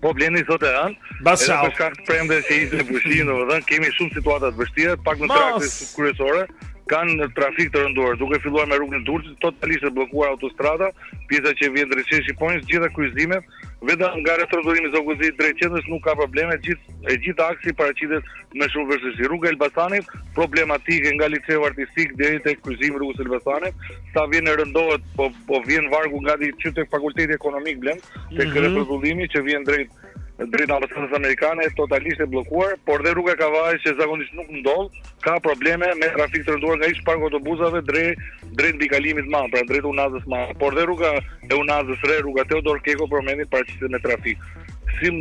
Po Blendi sot e hënë. Edhe për shkak të premtes që ishte pushim, domethënë kemi shumë situata të vështira, pak nga akset kryesore kanë trafik të rënduar, duke filluar me rrugën e Durrësit, totalisht e bllokuar autostrada, pjesa që vjen drejt Sheshit Shqiponja, gjitha kryqëzimet, vetëm nga rrethrrotullimi Zogu i Zi drejt qendrës nuk ka probleme, gjithë e gjithë aksi paraqitet me shumë vështirësi. Rruga e Elbasanit problematike nga liceu artistik deri tek kryqëzimi i rrugës së Elbasanit, sa vjen e rëndohet, po po vjen vargu gati që tek fakulteti ekonomik Blend, tek mm -hmm. rrethrrotullimi që vjen drejt drejt ambasadës amerikane është totalisht e bllokuar, por dhe rruga e Kavajës që zakonisht nuk ndodh, ka probleme me trafik të rënduar nga ish parku i autobusave drejt drejt mbikalimit të madh, pra drejt Unazës së Madhe, por dhe rruga e Unazës së Re, rruga Teodor Keko për momentin paraqitet me trafik. Si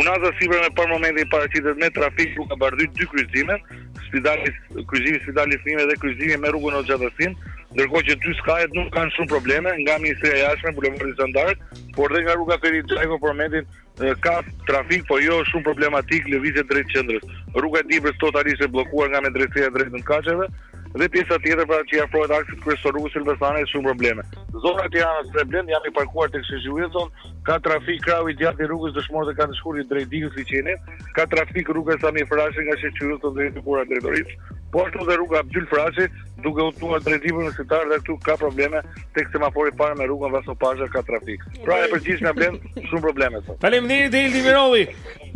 Unaza e sipërme për momentin paraqitet me trafik rruga Bardhyl dy kryqëzime, spitalit, kryqëzimi spitalit të fëmijëve dhe kryqëzimi me rrugën Hoxha Tahsin, ndërkohë që dy skajet nuk kanë shumë probleme nga Ministria e Jashtme, Bulevardi Zhan d'Ark, por dhe nga rruga Ferit Xhajko për momentin ka trafik, por jo shumë problematik lëvizje drejt qendrës. Rruga e Dibrës totalisht e bllokuar nga Medreseja drejt Nëkaçeve dhe pjesa tjetër pra që i afrohet aksit kryesor rrugës së Elbasanit shumë probleme. Zona e Tiranës së Re Blend jam i parkuar tek Sheshi Wilson, ka trafik krahu i djathtë i rrugës Dëshmorët e 4 Shkurtit drejt digës së liqenit, ka trafik rruga Sami Frashëri nga Shyqyriu drejt te ura drejtorisë, po ashtu dhe rruga Abdyl Frashëri duke u drejtuar drejt Librit Universitar dhe këtu ka probleme tek semafori parë me rrugën Vaso Pasha ka trafik. Pra në përgjithësi ka Blendi shumë probleme sot. Faleminderit Eldi Miroli!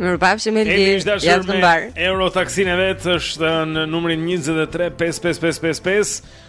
Mirupafshim Eldi, javë të mbarë. Euro taksi vetë është në numrin 23 5555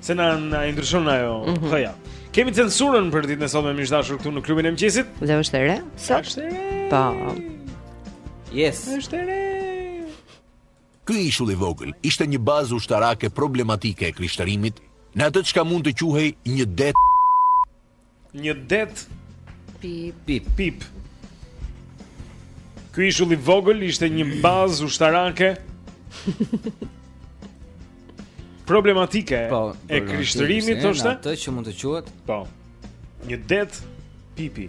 Se na i ndryshon ajo. Mm -hmm. Po ja. Kemi censurën për ditën e sotme miq të dashur këtu në klubin e mëngjesit. Dhe është e re? Sa është e re? Po. Yes. Është e re. Ky ishull i vogël ishte një bazë ushtarake problematike e krishterimit në atë çka mund të quhej një det Një det pip pip pip. Ky ishull i vogël ishte një bazë ushtarake problematike po, e krishterimit thoshte. Atë që mund të quhet. Po. Një det pipi.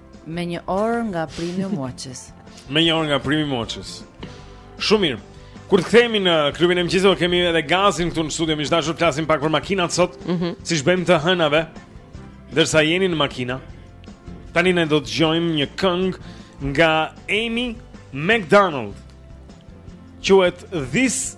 Me një orë nga Prima Watches. Me një orë nga Prima Watches. Shumë mirë. Kur të kthehemi në klubin e mëngjesit, kemi edhe Gazin këtu në studio, miq të dashur të flasim pak për makinat sot, mm -hmm. siç bëjmë të hënave. Ndërsa jeni në makina, tani ne do të dëgjojmë një këngë nga Amy Macdonald. Quhet This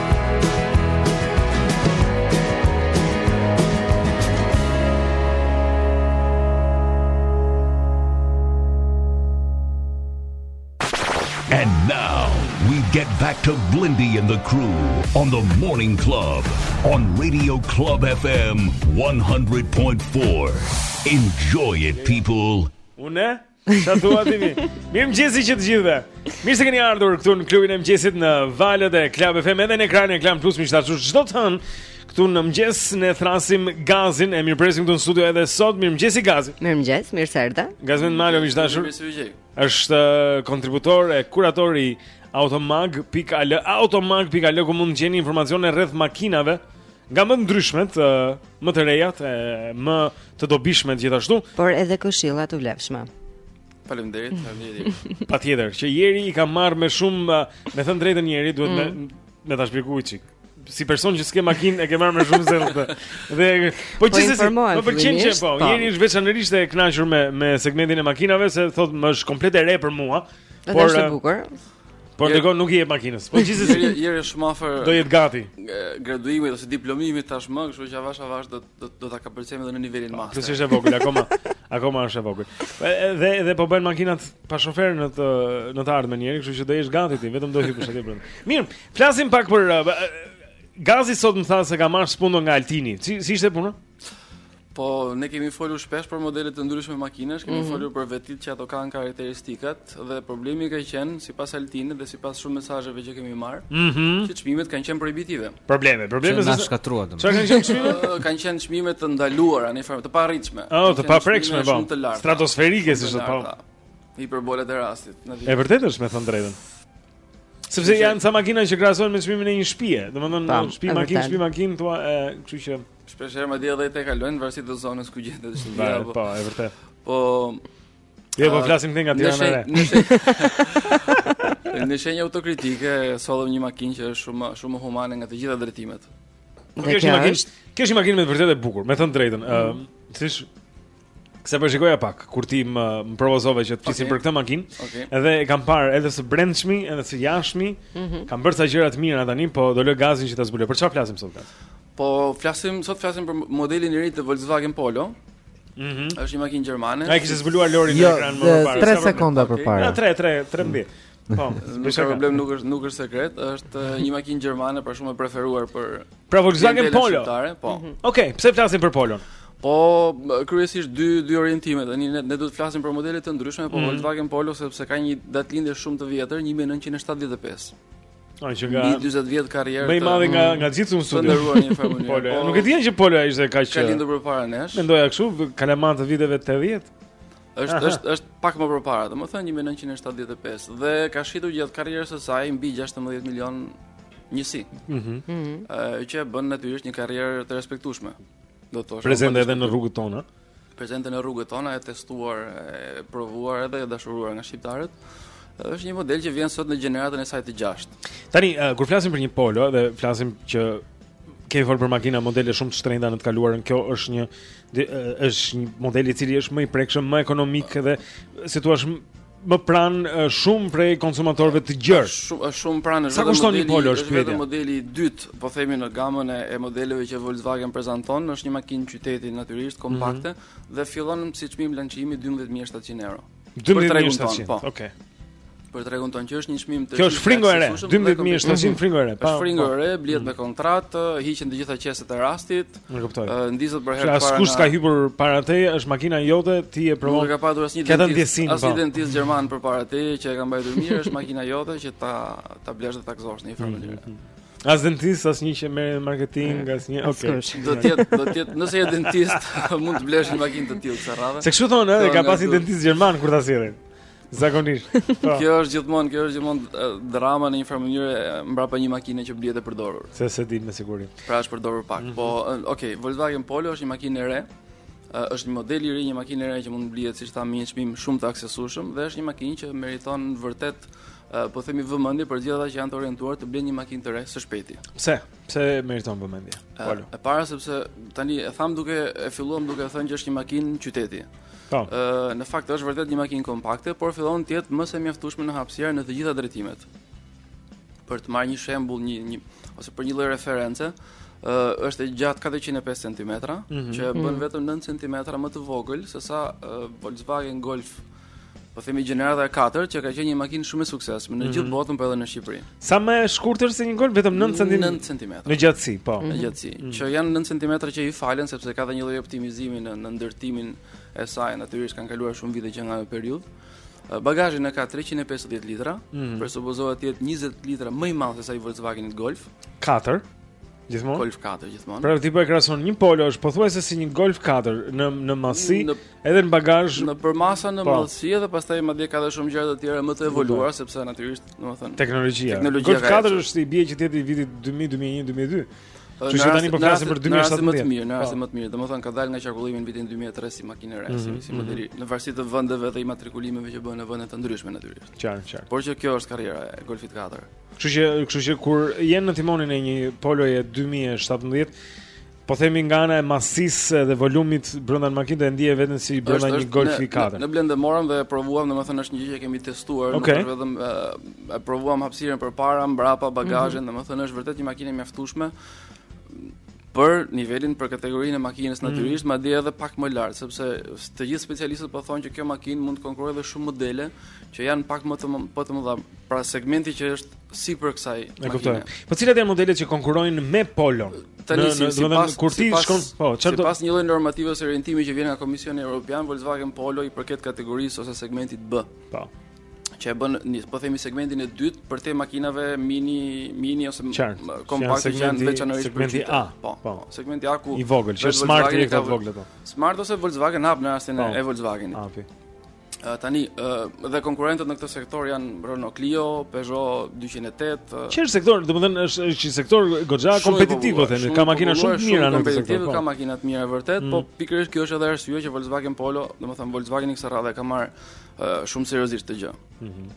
get back to Blindy and the crew on the Morning Club on Radio Club FM 100.4. Enjoy it people. Unë, Sa thua ti mi? Mirëmëngjesi të gjithëve Mirë se keni ardhur këtu në klubin e mëngjesit në valët e Club FM Edhe në ekranin e Klan Plus miq të dashur çdo të hënë Këtu në mëngjes ne thërrasim Gazin E mirëpresim këtu në studio edhe sot Mirëmëngjesi Gazi Mirëmëngjes, mirë se erdhe Gazmend Malo miq të dashur është uh, kontributor e kurator i automag.al automag.al ku mund të gjeni informacione rreth makinave Nga më të ndryshmet, më të rejat e më të dobishmet gjithashtu, por edhe këshilla të vlefshme. Faleminderit, faleminderit. Patjetër, që Jeri i ka marrë me shumë, me thënë drejtën Jeri, duhet me mm. me ta shpjegoj çik. Si person që s'ke makinë e ke marrë me shumë zell atë. Dhe po, po gjithsesi, më pëlqen që po, po, Jeri është veçanërisht e kënaqur me me segmentin e makinave se thotë më është komplet e re për mua. Por është e bukur. Po ndërkohë nuk i jep makinës. Po gjithsesi Jeri është shumë afër. Do jetë gati. Graduimit ose diplomimit tashmë, kështu që avash avash do do do ta kapërcejmë edhe në nivelin master. Plus është e vogël akoma. Akoma është e vogël. Dhe dhe po bëhen makinat pa shofer në të në të ardhmen Jeri, kështu që do jesh gati ti, vetëm do hipësh aty brenda. Mirë, flasim pak për Gazi sot më tha se ka marrë spunto nga Altini. Si si ishte puna? Po, ne kemi folur shpesh për modele të ndryshme makinash, kemi mm -hmm. folur për vetitë që ato kanë karakteristikat dhe problemi ka qenë sipas Altinit dhe sipas shumë mesazheve që kemi marrë, mm -hmm. që çmimet kanë qenë prohibitive. Probleme, probleme që na shkatruan. Çfarë kanë qenë çmimet? kanë qenë çmime të ndaluara në një farë mënyre, të paarritshme. Oh, të paprekshme, po. Stratosferike siç thotë. Po. Hiperbolat e rastit. E vërtetë është me thënë drejtën. Sepse janë ca makina që krahasohen me çmimin e një shtëpie. Domethënë, shtëpi makinë, shtëpi makinë thua, kështu që Shpesh herë madje edhe i tejkalojnë në varësi të zonës ku gjendet shtëpia apo. Po, e vërtetë. Po Jo, po flasim këtu nga Tirana. Në shenjë në shenjë autokritike sollëm një makinë që është shumë shumë humane nga të gjitha drejtimet. Kjo është një makinë, kjo është një makinë me vërtet e bukur, me thënë të drejtën. Ëm, mm. siç Se po shikoja pak kur ti më, më propozove që të flisim okay. për këtë makinë. Okay. Edhe e kam parë edhe së brendshmi, edhe së jashtmi. Mm -hmm. Kam parë ca gjëra të mira tani, po do lë Gazin që ta zbuloj. Për çfarë flasim sot Gaz? Po flasim sot flasim për modelin e ri të Volkswagen Polo. Mhm. Mm është një makinë gjermane. A, e kishte zbuluar Lori në jo, ekran më parë. 3 sekonda përpara. Ja 3 3 13. Po, nuk ka problem, nuk është nuk është sekret, është eh, një makinë gjermane pra shumë e preferuar për Pra Volkswagen Polo. Po. Mm -hmm. Okej, okay, pse flasim për Polon? Po kryesisht dy dy orientime tani ne, ne do të flasim për modele të ndryshme, po mm -hmm. Volkswagen Polo sepse ka një datëlindje shumë të vjetër, 1975. Ai që nga 40 vjet karrierë. Më i madhi nga nga gjithë ne në studio. Nderuar në një farë mënyre. Polo, po, nuk e dija që Polo ishte kaq. Ka lindur përpara nesh. Mendoja kështu, kalama i viteve 80. Është është është pak më përpara, domethënë 1975 dhe ka shitur gjatë karrierës së saj mbi 16 milion njësi. Mhm. Mm mm -hmm. Që bën natyrisht një karrierë të respektueshme. Do të thosha. Prezente edhe në rrugët tona. Prezente në rrugët tona e testuar, e provuar edhe e dashuruar nga shqiptarët. Është një model që vjen sot në gjeneratën e saj të gjashtë. Tani kur flasim për një Polo dhe flasim që Kemi fol për makina modele shumë të shtrenjta në të kaluarën. Kjo është një është një model i cili është më i prekshëm, më ekonomik dhe si thua më pranë shumë prej konsumatorëve të gjerë. Shumë është shumë pranë është vetëm modeli, Polo, është vetëm modeli i dytë, po themi në gamën e, e modeleve që Volkswagen prezanton, është një makinë qyteti natyrisht kompakte mm -hmm. dhe fillon si çmim lançimi 12700 euro. 12700. Po. Okej. Për tregun tonë që është një çmim të Kjo është fringo e re, 12700 fringo e re. Po fringo e re, blihet me kontratë, uh, hiqen të gjitha qeset e rastit. E kuptoj. Uh, ndizet për herë të parë. Askush s'ka hipur para teje, është makina jote, ti e provon. Nuk ka patur asnjë dentist. Asnjë po. dentist gjerman përpara teje që e ka mbajtur mirë, është makina jote që ta ta blesh dhe ta gëzosh në një farë mënyre. Mhm, mhm. As dentist, as një që merr marketing, eh, as një. Okej. Okay. Do të jetë, do të jetë, nëse je dentist, mund të blesh një makinë të tillë s'ka radhë. Se kështu thonë, edhe e ka pas një dentist gjerman kur ta sjellin. Zakonisht. Po. Kjo është gjithmonë, kjo është gjithmonë eh, drama në një farë mënyrë eh, mbrapa një makine që blihet e përdorur. Se se di me siguri. Pra është përdorur pak. Mm -hmm. Po, okay, Volkswagen Polo është një makinë e re. Është një model i ri, një makinë e re që mund të blihet siç thamë me një çmim shumë të aksesueshëm dhe është një makinë që meriton vërtet po themi vëmendje për gjithë ata që janë të orientuar të blejnë një makinë të re së shpejti. Pse? Pse meriton vëmendje? Falo. E para sepse tani e thamë duke e filluam duke thënë që është një makinë qyteti. Po. Ë në fakt është vërtet një makinë kompakte, por fillon të jetë më se e mjaftueshme në hapësirë në të gjitha drejtimet. Për të marrë një shembull, një një ose për një lloj reference, ë është e gjatë 405 cm, mm -hmm. që e bën mm -hmm. vetëm 9 cm më të vogël se sa uh, Volkswagen Golf Po themi gjenerata e katërt që ka qenë një makinë shumë e suksesshme në mm -hmm. gjithë mhm. botën, por edhe në Shqipëri. Sa më e shkurtër se një Golf vetëm 9 cm. 9 cm. Në gjatësi, po. Mm -hmm. Në mhm. gjatësi, mm -hmm. që janë 9 cm që i falen sepse ka dhe një lloj optimizimi në, në ndërtimin e saj, natyrisht kanë kaluar shumë vite që nga ajo periudhë. Bagazhin e ka 350 litra, mm -hmm. presupozohet të jetë 20 litra më i madh se sa i Volkswagen Golf. 4 Gjithmonë. Golf 4 gjithmonë. Pra ti po e krahason një Polo është pothuajse si një Golf 4 në në madhësi, në, Edhe në bagazh, në përmasa në po. madhësi dhe pastaj madje ka edhe shumë gjëra të tjera më të evoluara sepse natyrisht, domethënë, teknologjia. Teknologjia Golf 4 është i bie që të jetë i vitit 2000, 2001, 2002. Që që tani po flasim për 2017. Në rastin më të mirë, në rastin po. më të mirë, domethënë ka dalë nga qarkullimi në vitin 2003 si makinë e re, si mhm, si mhm. modeli, në varësi të vendeve dhe imatrikulimeve që bëhen në vende të ndryshme natyrisht. Qartë, qartë. Por që kjo është karriera e Golfit 4. Kështu që, kështu që kur jeni në timonin e një Poloje 2017, Po themi nga ana e madhësisë dhe volumit brenda në makinë e ndien veten si brenda një Golfi katër. Ne, Blendi, e morëm dhe e provuam, domethënë është një gjë që kemi testuar, okay. nuk është vetëm e provuam hapësirën përpara, mbrapa, bagazhin, mm -hmm. domethënë është vërtet një makinë e mjaftueshme për nivelin për kategorinë e makinës mhm. natyrisht, mm. madje edhe pak më lart, sepse të gjithë specialistët po thonë që kjo makinë mund të konkurrojë edhe shumë modele që janë pak më të më, po të mëdha. Pra segmenti që është sipër kësaj makine. E kuptoj. Po cilat janë modelet që konkurrojnë me Polo? Tani si sipas kur ti shkon, po, çfarë do? Sipas një lloj normative ose orientimi që vjen nga Komisioni Evropian, Volkswagen Polo i përket kategorisë ose segmentit B. Po. Që e bën, po themi segmentin e dytë përtej makinave mini, mini ose kompakte që janë veçanërisht segmenti A. Po, po, segmenti A ky i vogël, që smart i vogël ato. Smart ose Volkswagen Up në rastin e Volkswagenit. Ah, okay. Tani, dhe konkurrentët në këtë sektor janë Renault Clio, Peugeot 208. Që është sektor, domethënë, është një sektor goxha kompetitiv, po themi, ka makina shumë të mira në këtë sektor. Po. Ka makina të mira, vërtet, po mm. pikërisht kjo është edhe arsyeja që Volkswagen Polo, domethënë, Volkswagen kësaj radhe e ka marrë shumë seriozisht këtë gjë. Mhm.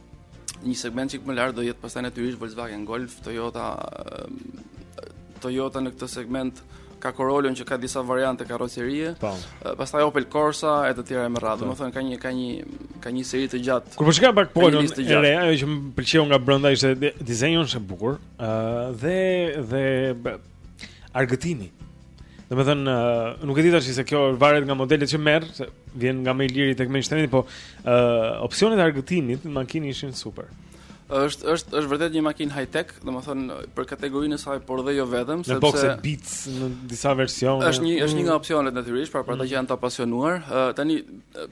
Një segment më lart do jetë pastaj natyrisht Volkswagen Golf, Toyota, Toyota në këtë segment, ka Corolla-n që ka disa variante karrocerie. Po. Pastaj Opel Corsa e të tjera me radhë. Po. Domethënë ka një ka një ka një seri të gjatë. Kur po shikoja pak Polo-n e re, ajo që më pëlqeu nga brenda ishte dizajni është i bukur, ë uh, dhe dhe argëtimi. Domethënë uh, nuk e di tash se kjo varet nga modelet që merr, se vjen nga më i liri tek më i shtrenjtë, po ë uh, opsionet e argëtimit në makinë ishin super. Është është është vërtet një makinë high tech, domethënë për kategorinë e saj, por dhe jo vetëm, sepse në bokse Beats në disa versione. Është një është një nga mm. opsionet natyrisht, pra për ata mm. që janë të pasionuar. Uh, tani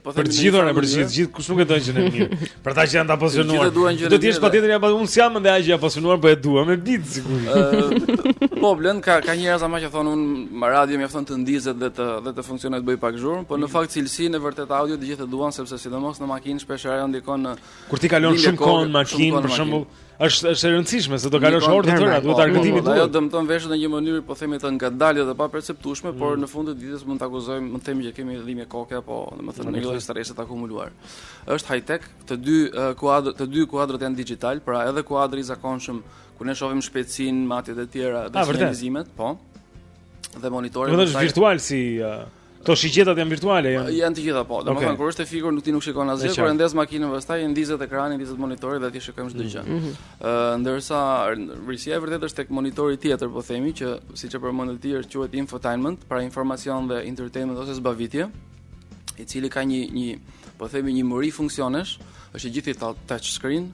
po themi për gjithë orën, për gjithë, gjithë kush nuk e don gjënë e mirë. Për ata që janë të pasionuar. Do të jesh patjetër apo unë s'jam dhe aq i apasionuar, po e dua me Beats sigurisht. Po Blend ka ka njerëz ama që thonë unë radio mjafton të ndizet dhe të dhe të funksionojë të bëjë pak zhurmë, por në mm. fakt cilësinë e vërtetë audio të gjithë e duan sepse sidomos në makinë shpesh ajo ndikon në Kur ti kalon shumë kohë në makinë, për shembull, është është e rëndësishme se do kalosh orë të tëra, duhet të argëtimi duhet. Ajo dëmton veshët në një mënyrë po themi të ngadalë dhe të paperceptueshme, por mm. në fund të ditës mund ta akuzojmë, mund të themi që kemi dhimbje koke apo domethënë një lloj stresi të akumuluar. Është high tech, të dy kuadrat, të dy kuadrat janë digjitalë, pra edhe kuadri i zakonshëm ku ne shohim shpejtësinë, matjet e tjera dhe sinjalizimet, po. Dhe monitorin. Është virtual si Këto shigjetat janë virtuale, janë. Janë të gjitha po. Domethënë okay. kur është e fikur nuk ti nuk shikon asgjë, kur e ndez makinën pastaj i ndizet ekrani, ndizet monitori dhe ti shikon çdo gjë. Ëh, mm -hmm. ndërsa risia e vërtetë është tek monitori tjetër, po themi që siç e përmende ti është quhet infotainment, pra informacion dhe entertainment ose zbavitje, i cili ka një një po themi një mori funksionesh, është i gjithë touch screen,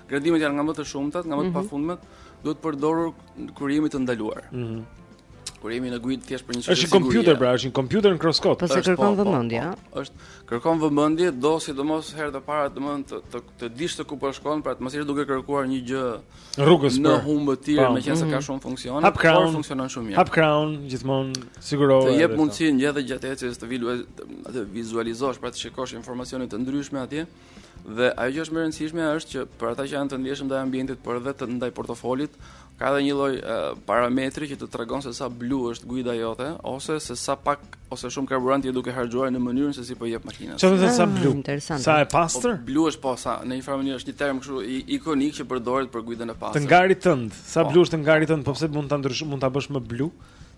Gradimet janë nga më të shumtat, nga më të mhm. pafundmet, duhet ta përdorim kur jemi të ndaluar. Ëh. Mhm. Kur jemi në guidë thjesht për një çështje. Është një kompjuter pra, është një kompjuter në kruskot. Po se kërkon po, po, po, vëmendje, ëh. Është kërkon vëmendje, do sidomos herët e para të mund të të, të dish se ku po shkon, pra të mos jesh duke kërkuar një gjë rrugës në një botë tjetër, meqenëse ka mhm. shumë funksione, por funksionon shumë mirë. Hap crown gjithmonë sigurohet. Të jep mundësinë gjatë gjatë ecjes të vizualizosh, pra të shikosh informacione të ndryshme atje. Dhe ajo që është më e rëndësishmja është që për ata që janë të ndjeshëm ndaj ambientit, por edhe ndaj portofolit, ka edhe një lloj parametri që të tregon se sa blu është guida jote ose se sa pak ose shumë karburant je duke harxhuar në mënyrën se si po i jep makinës. Çfarë do të thotë blu? Interesant. Sa e pastër? Po, blu është po sa, në një farë mënyrë është një term kështu ikonik që përdoret për guidën e pastër. Të ngarët tënd, sa po. blu është të ngarët tënd, po pse mund ta ndrysh, mund ta bësh më blu?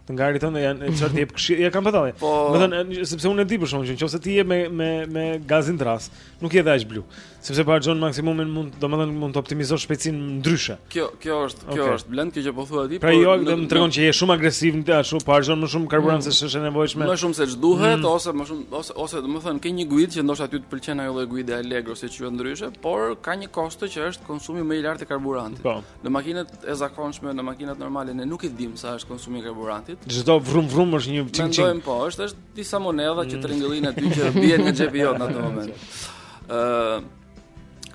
Të ngarit tënde janë çfarë ti jep këshillë? Ja kam përdallje. Po, domethënë sepse unë e di për shkakun që nëse ti je me me me gazin dërrasë, nuk je te blu. Sepse po harxhon maksimumin mund, domethënë mund të optimizosh shpejtësinë ndryshe. Kjo, kjo është, kjo okay. është blend kjo që po thua ti. Pra po jo, po të tregon që je shumë agresiv, ti ashtu po harxhon më shumë karburant mm. se ç'është e nevojshme. Më shumë se ç'duhet mm. ose më shumë ose ose domethënë ke një guidë që ndoshta ty të pëlqen ajo lloj guide allegro siç quhet ndryshe, por ka një kosto që është konsumi më i lartë i karburantit. Po. Në makinat e zakonshme, në makinat normale ne nuk e dimë sa është konsumi i karburantit. Çdo vrum vrum është një çing çing. Mendojmë po, është është disa monedha që tringëllijnë aty që bien nga xhepi jot në atë moment. Ëh,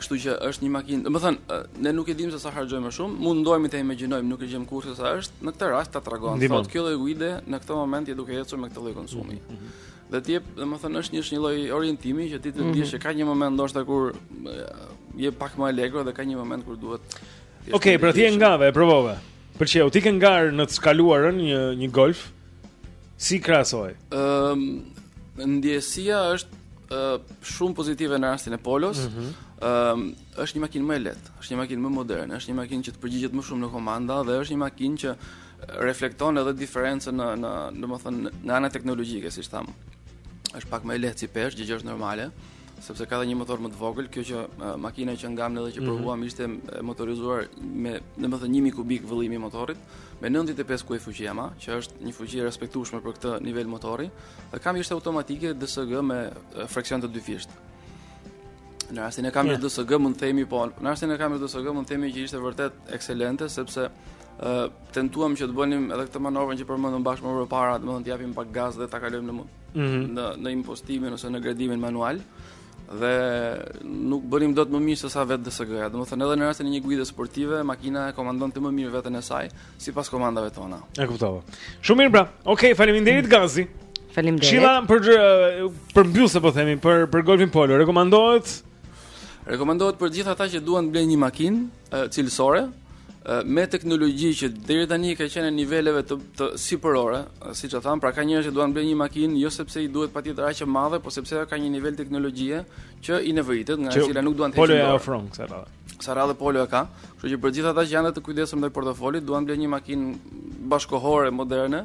Kështu që është një makinë, domethënë, ne nuk e dimë se sa harxhojmë më shumë, mundohemi të imagjinojmë, nuk e gjejmë kurrë se sa është. Në këtë rast ta tregon, thotë kjo lloj guide, në këtë moment je duke ecur me këtë lloj konsumi. Mm -hmm. Dhe të jep, domethënë është një është një lloj orientimi që ti ta mhm. dish që ka një moment ndoshta kur je pak më alegro dhe ka një moment kur duhet. Okej, okay, pra ti e ngave, e provove. Të pëlqeu, ti ke ngarë në të kaluarën një një Golf. Si e krahason? Ëm, um, ndjesia është uh, shumë pozitive në rastin e Polos. Ëm, mm -hmm. uh, është një makinë më e lehtë, është një makinë më moderne, është një makinë që të përgjigjet më shumë në komanda dhe është një makinë që reflekton edhe diferencën në në domethënë në anën teknologjike, siç thamë. Është pak më e lehtë si peshë, gjë që është normale, sepse ka edhe një motor më të vogël, kjo që uh, makina që ngamë edhe që mhm. provuam mm -hmm. ishte e motorizuar me domethënë 1000 kubik vëllimi i motorit, me 95 kuaj fuqi ama, që është një fuqi e respektueshme për këtë nivel motori, dhe kambio ishte automatike DSG me freksion të dyfishtë. Në rastin e kambios yeah. DSG mund të themi po, në rastin e kambios DSG mund të themi që ishte vërtet ekselente sepse tentuam që të bënim edhe këtë manovrën që përmendëm bashkë më parë, domethënë të japim pak gaz dhe ta kalojmë në mm -hmm. në në impostimin ose në gradimin manual dhe nuk bënim dot më mirë se sa vetë DSG-ja. Domethënë edhe në rastin e një guide sportive, makina e komandonte më mirë veten e saj sipas komandave tona. E kuptova. Shumë mirë pra. Okej, okay, faleminderit mm. Gazi. Faleminderit. Çfarë për për mbyllje po themi për për Golfin Polo. Rekomandohet Rekomandohet për gjithë ata që duan të blejnë një makinë, cilësore me teknologji që deri tani ka qenë e niveleve të, superiore, siç e thamë, pra ka njerëz që duan të blejnë një makinë jo sepse i duhet patjetër aq e madhe, por sepse ka një nivel teknologjie që i nevojitet nga e cila nuk duan të heqin. Polo e ofron kësaj radhe. Kësaj radhe Polo e ka, kështu që për gjithë ata që janë të kujdesshëm ndaj portofolit, duan të blejnë një makinë bashkëkohore moderne,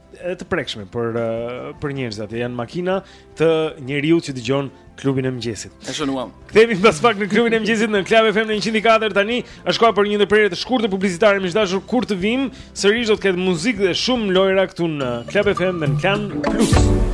e të prekshme për për njerëz atje janë makina të njeriut që dëgjon klubin e mëngjesit. E shënuam. Kthehemi pas pak në klubin e mëngjesit në Club FM në 104 tani. Është koha për një ndërprerje të shkurtër publicitare miq të dashur kur të vijmë, sërish do të ketë muzikë dhe shumë lojëra këtu në Club FM dhe në Klan Plus.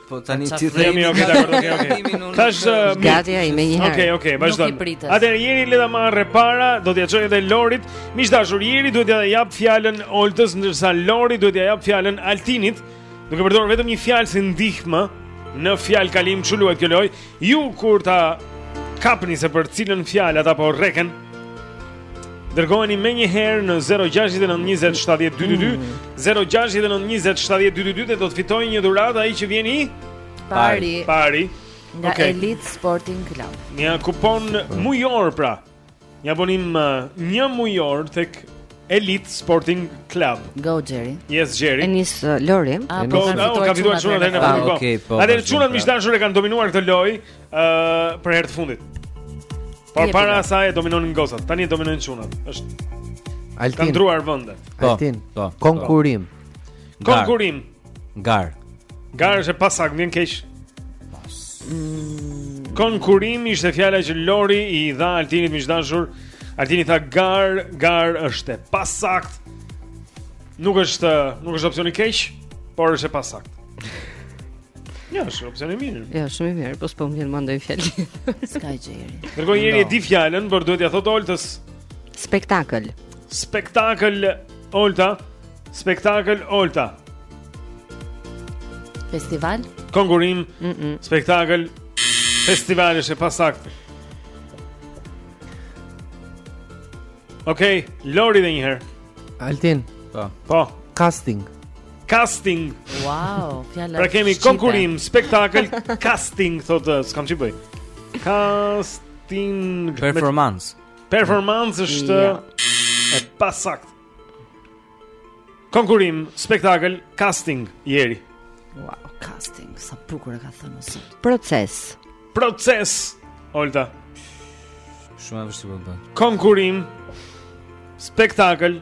Po tani t'i themi ok dakor ok ok. Tash uh, gati ai më një herë. Ok ok vazhdo. Atëherë jeri le ta marrë para, do t'ia çojë edhe Lorit. Miq të dashur, jeri duhet t'ia japë fjalën Oltës ndërsa Lori duhet t'ia japë fjalën Altinit. Duke përdorur vetëm një fjalë si ndihmë në fjalëkalim kshu luhet kjo lojë. Ju kur ta kapni se për cilën fjalë ata po rreken. Dërgojeni menjëherë në 0692070222, 0692070222 dhe do të fitojë një dhuratë ai që vjen i pari. Pari. Nga okay. Elite Sporting Club. Një kupon mujor pra. Një abonim uh, një mujor tek Elite Sporting Club. Go Jerry. Yes Jerry. E nis uh, Lori. Ah, po, kanë fituar çunat në Bangkok. Atë çunat miq të dashur e kanë dominuar këtë lojë. Ë, për herë të fundit. Por Jepi para nga. asaj e dominonin gocat, tani e dominojnë çunat. Është kanë Altin, ndruar vende. Po, Altin, po, po. konkurrim. Garë, Konkurrim. Garë. Garë është e pasaktë, më vjen keq. Konkurrim ishte fjala që Lori i dha Altinit miq të dashur. Altini tha garë, garë është e pasaktë. Nuk është, nuk është opsion i keq, por është e pasaktë. Jo, është opsion i mirë. Jo, shumë i mirë, po s'po më vjen ndonjë fjalë. S'ka gjë. Dërgoj Jeri e di fjalën, por duhet t'ia thotë Oltës. Spektakël. Spektakël Olta. Spektakël Olta. Festival? Konkurrim. Mm -mm. Spektakël. Festival është e pasaktë. Okej, okay, Lori dhe njëherë. Altin. Po. Po. Casting. Casting. Wow, fjala. Pra kemi konkurrim, spektakël, casting thotë, s'kam ç'i bëj. Casting performance. Performance është ja. e pasaktë. Konkurrim, spektakël, casting, jeri. Wow, casting, sa bukur e ka thënë sot. Proces. Proces. Olta. Shumë e vështirë po bën. Konkurrim, spektakël,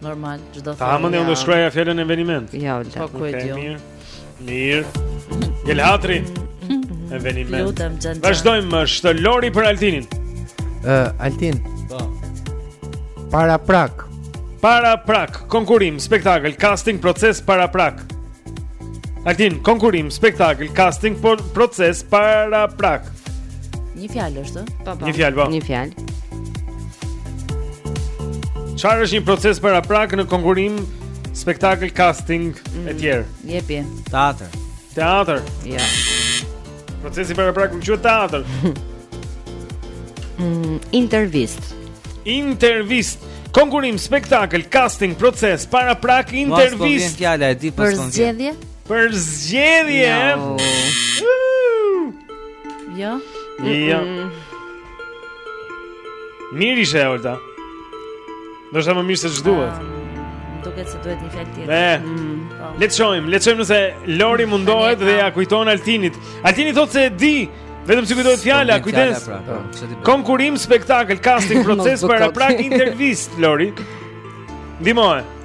Normal, çdo fjalë. Ta hamë ndonjë shkruaj fjalën eveniment. Ja, Olta. Po ku e di. Mirë. Mirë. Gelatri. Eveniment. Lutem, xhan. Vazhdojmë është Lori për Altinin. Ë, uh, Altin. Po. Paraprak. Paraprak, konkurrim, spektakël, casting, proces paraprak. Altin, konkurrim, spektakël, casting, proces paraprak. Një fjalë është? Po, po. Një fjalë, po. Një fjalë. Çfarë është një proces paraprak në konkurrim, spektakël, casting mm, etj. Jepi. Teatër. Teatër. Ja. Procesi paraprak që quhet teatër. Mm, intervistë. Intervistë. Konkurrim, spektakël, casting, proces paraprak, intervistë. Përzgjedhje? Përzgjedhje. Jo. Jo. Mirë ishe, Olta. Ndoshta më mirë se ç'duhet. Ah, duket se duhet një fjalë tjetër. Eh, mm, po. Le të shohim, le të shohim nëse Lori mundohet dhe ia kujton Altinit. Altini thotë se e di, vetëm s'i kujtohet fjala, po, kujdes. Pra, po, Konkurrim, spektakël, casting, proces paraprak, intervistë, Lori. Ndihmoje.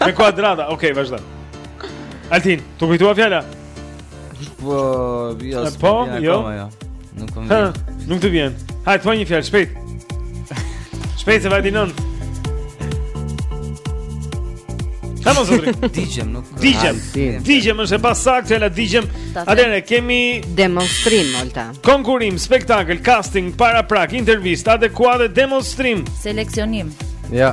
Me kuadrata, okej, okay, vazhdo. Altin, t'u kujtua fjala? Po, vija. Po, jo. Ja. Nuk po vjen. Ha, nuk të vjen. Hajt, thuaj një fjalë shpejt. Shpejt se vajti nën. Sa më zotri? Dëgjim, nuk. Dëgjim. Dëgjim është e pasaktë fjala dëgjim. Atëherë kemi demonstrim Olta. Konkurrim, spektakël, casting, paraprak, intervistë, adekuate, demonstrim. Seleksionim. Ja.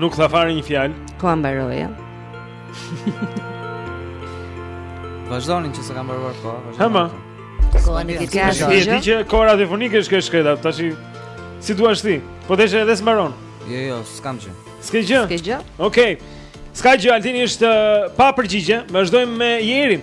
Nuk tha fare një fjalë. Koha mbaroi, ja? Vazhdonin që s'e ka mbaruar koha. Hëma. Po ne ke kash. Ti e di që koha radiofonike është kjo e shkreta, tash si të duash ti? Po deshe edhe s'mbaron. Jo, jo, s'kam gjë. S'ke gjë? S'ke gjë? Okej. Okay. S'ka gjë, Altini është uh, pa përgjigje. Vazhdojmë me Jerin.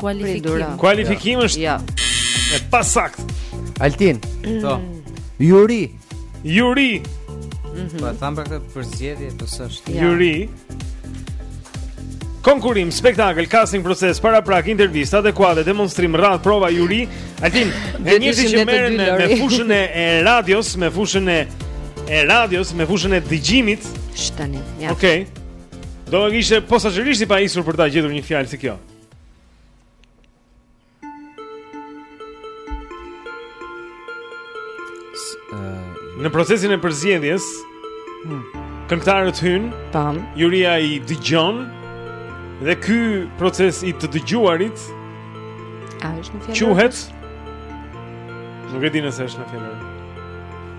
Kualifikim. Kualifikim është. Jo. E pasaktë. Altin. Po. Juri. Juri. Mhm. Po tham për këtë përzgjedhje po s'është. Juri. Konkurrim, spektakël, casting proces, paraprak, intervista, adekuate, demonstrim, radhë, prova, juri Altin, një që merret me, me fushën e, e radios, me fushën e, e radios, me fushën e dëgjimit Shtani, ja Okej okay. Do ishe posaçërisht i pajisur për ta gjetur një fjalë si kjo Në procesin e përzgjedhjes, hmm. këngëtarët hyjnë, juria i dëgjon dhe ky proces i të dëgjuarit a është në fjalor? Quhet Nuk e di nëse është në fjalor.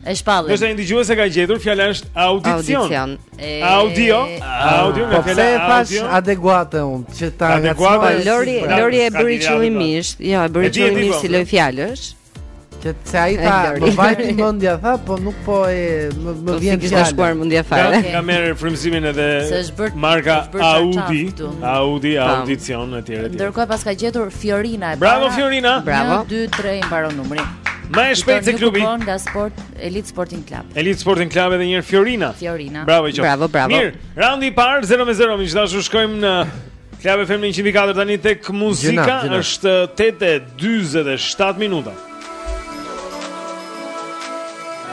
E shpallim. Është një dëgjues që e ka gjetur, fjala është audicion. Audicion. E... Audio, audio, po pse e thashë adekuate unë, që ta ngacmoj. Po, Lori, Lori e bëri qëllimisht. Jo, e bëri qëllimisht si po. lojë fjalësh. Që se ai tha, më vajti mendja tha, po nuk po e më më po vjen të jashtë shkuar mendja fare. Ka marrë frymëzimin edhe marka Audi, Audi audicion etj etj. Ndërkohë paska gjetur Fiorina e para. Bravo Fiorina. Bravo. 2 3 mbaron numri. Më e shpejtë se klubi. Elite Sporting Club. Elite Sporting Club edhe një herë Fiorina. Fiorina. Bravo qoftë. Bravo, bravo. Mirë, raundi i parë 0 me 0, miq të dashur, shkojmë në Club FM 104 tani tek muzika gjena, gjena. është 8:47 minuta.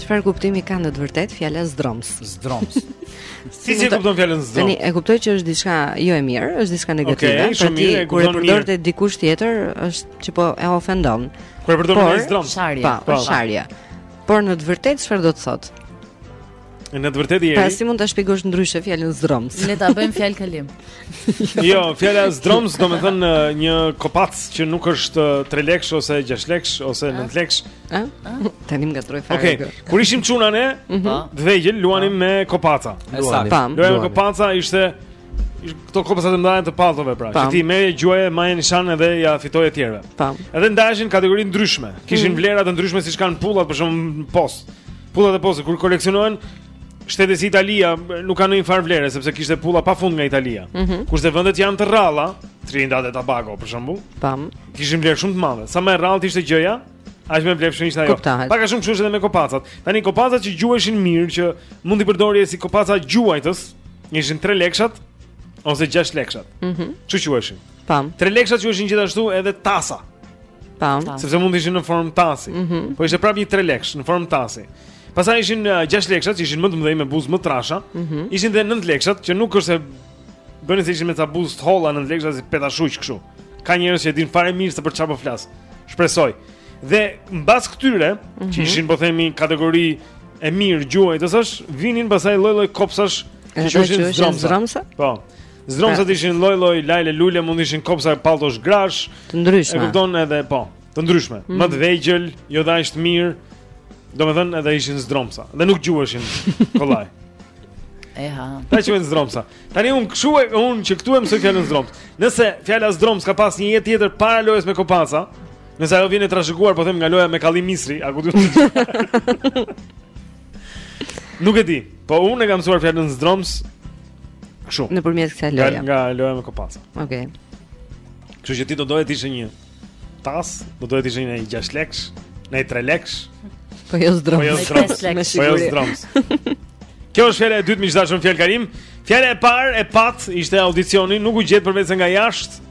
Çfarë kuptimi ka në të vërtetë fjala zdroms? Zdroms. si si e kupton fjalën zdroms? Tani e kuptoj që është diçka jo e mirë, është diçka negative, okay, por ti kur e përdor te dikush tjetër është që po e ofendon. Kur e përdor me zdroms, sharje. Po, po, po. sharje. Por në të vërtetë çfarë do të thotë? Në të vërtetë jeri. Pra si mund ta shpjegosh ndryshe fjalën zdroms? Le ta bëjmë fjalëkalim. jo, fjala zdroms do të thotë një kopac që nuk është 3 lekësh ose 6 lekësh ose 9 lekësh. Ë? Tani më ngatërrove fare. Okej. Okay. Kur ishim çuna ne, mm -hmm. të vegjël luanim po. me kopaca. Luanim. Po. Luanim me kopaca ishte këto kopsat e mëdha të palltove pra. Që ti merrje gjuaje, merrje nishan edhe ia fitoje të tjerëve. Po. Edhe ndaheshin kategori të ndryshme. Kishin mm -hmm. vlera të ndryshme siç kanë pullat për shembull postës. Pullat e postës kur koleksionohen shtete si Italia nuk kanë ndonjë farë vlere sepse kishte pulla pafund nga Italia. Mm -hmm. Kurse vendet që janë të rralla, Trinidad e Tobago për shembull. Po. Kishin vlerë shumë të madhe. Sa më e rrallë ishte gjëja, aq më e vlefshme ishte ajo. Pak a shumë kështu edhe me kopacat. Tani kopacat që gjuheshin mirë që mund t'i përdorje si kopaca gjuajtës, ishin 3 lekshat ose 6 lekshat. Mhm. Mm Kshu quheshin? Po. Tre lekshat quheshin gjithashtu edhe tasa. Po. Sepse mund të ishin në formë tasi. Mm -hmm. Po ishte prapë një tre leksh në formë tasi. Pastaj ishin 6 uh, lekshat që ishin më të mëdhenj me buzë më të trasha. Mm -hmm. Ishin dhe 9 lekshat që nuk është se bënin se ishin me ca buzë të holla 9 lekshat si petashuq kështu. Ka njerëz që e dinë fare mirë se për çfarë po flas. Shpresoj. Dhe mbas këtyre, mm -hmm. që mhm. ishin po themi kategori e mirë gjuajtëse, vinin pastaj lloj-lloj kopsash që ishin zdromsa. Po. Zdromsat ishin lloj lloj lajle lule, mund të ishin kopsa palltosh grash. Të ndryshme. E kupton edhe po, të ndryshme. Mm. Më të vegjël, jo aq të mirë. Domethënë edhe ishin zdromsa dhe nuk gjuheshin kollaj. Eha. Ata quheshin zdromsa. Tani un kshu e un që këtu e mësova fjalën zdroms. Nëse fjala zdroms ka pas një jetë tjetër para lojës me kopaca, nëse ajo vjen e trashëguar, po them nga loja me kallinj misri, a ku ta di? Nuk e di, po unë e kam mësuar fjalën zdroms kshu. Nëpërmjet kësaj loje. Nga loja me kopaca. Okej. Okay. Kështu që ti do doje të ishe një tas, do doje të ishe një 6 lekësh, një 3 lekësh. Po jo zdroms. Po jo zdroms. Po jo zdroms. Kjo është fjala e dytë miq të dashur fjalëkalim. Fjala e parë e patë ishte audicioni, nuk u gjet përveçse nga jashtë.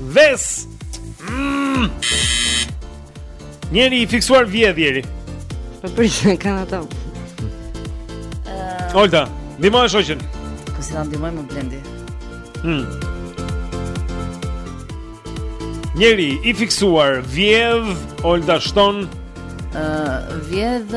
Ves. Mm. Njeri i fiksuar vjedh Jeri. Po për çfarë kanë ato? Uh... Olta, ndihmo shoqën. Po si ta ndihmoj më blendi? Hm. Njeri i fiksuar vjedh Olta shton. Ëh, uh, vjedh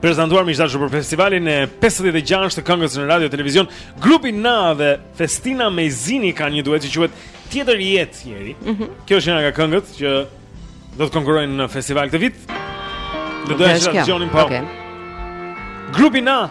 prezantuar miq të dashur për festivalin e 56 të këngës në radio televizion. Grupi Na dhe Festina Mejzini kanë një duet që quhet Tjetër jetë Jeri. Mm -hmm. Kjo është një nga këngët që do të konkurrojnë në festival këtë vit. Do të jesh në po. Okay. Grupi Na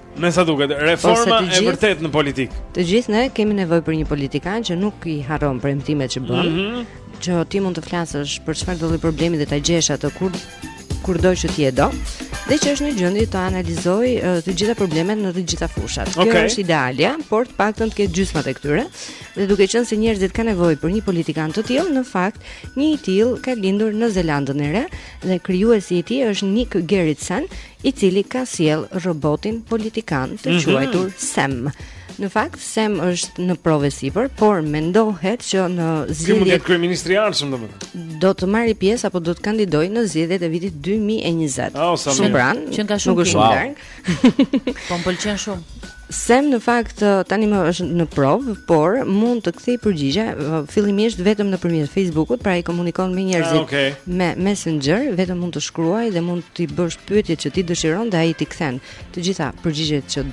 Me sa duket, reforma po, e vërtetë në politikë. Të gjithë ne kemi nevojë për një politikan që nuk i harron premtimet që bën. Mm -hmm. Që ti mund të flasësh për çfarëdo lloj problemi dhe ta gjesh atë kur kurdo që ti e do. Dhe që është në gjendje të analizojë të gjitha problemet në të gjitha fushat. Okay. Kjo është idealja, por të paktën të ketë gjysmat e këtyre. Dhe duke qenë se njerëzit kanë nevojë për një politikan të tillë, në fakt, një i tillë ka lindur në Zelandën e Re dhe krijuesi i tij është Nick Gerritsen, i cili ka sjellë robotin politikan të mhm. quajtur mm -hmm. Sem. Në fakt Sem është në provë sipër, por mendohet që në zgjedhjet kryeministri i ardhshëm domethënë do të marrë pjesë apo do të kandidojë në zgjedhjet e vitit 2020. Oh, ah, shumë pranë, s'qenka shumë larg. Po më pëlqen shumë. Sem në fakt tanimë është në provë, por mund të kthejë përgjigje fillimisht vetëm nëpërmjet Facebookut, pra ai komunikon me njerëzit ah, okay. me Messenger, vetëm mund të shkruajë dhe mund t'i bësh pyetjet që ti dëshiron dhe ai t'i kthen të gjitha përgjigjet që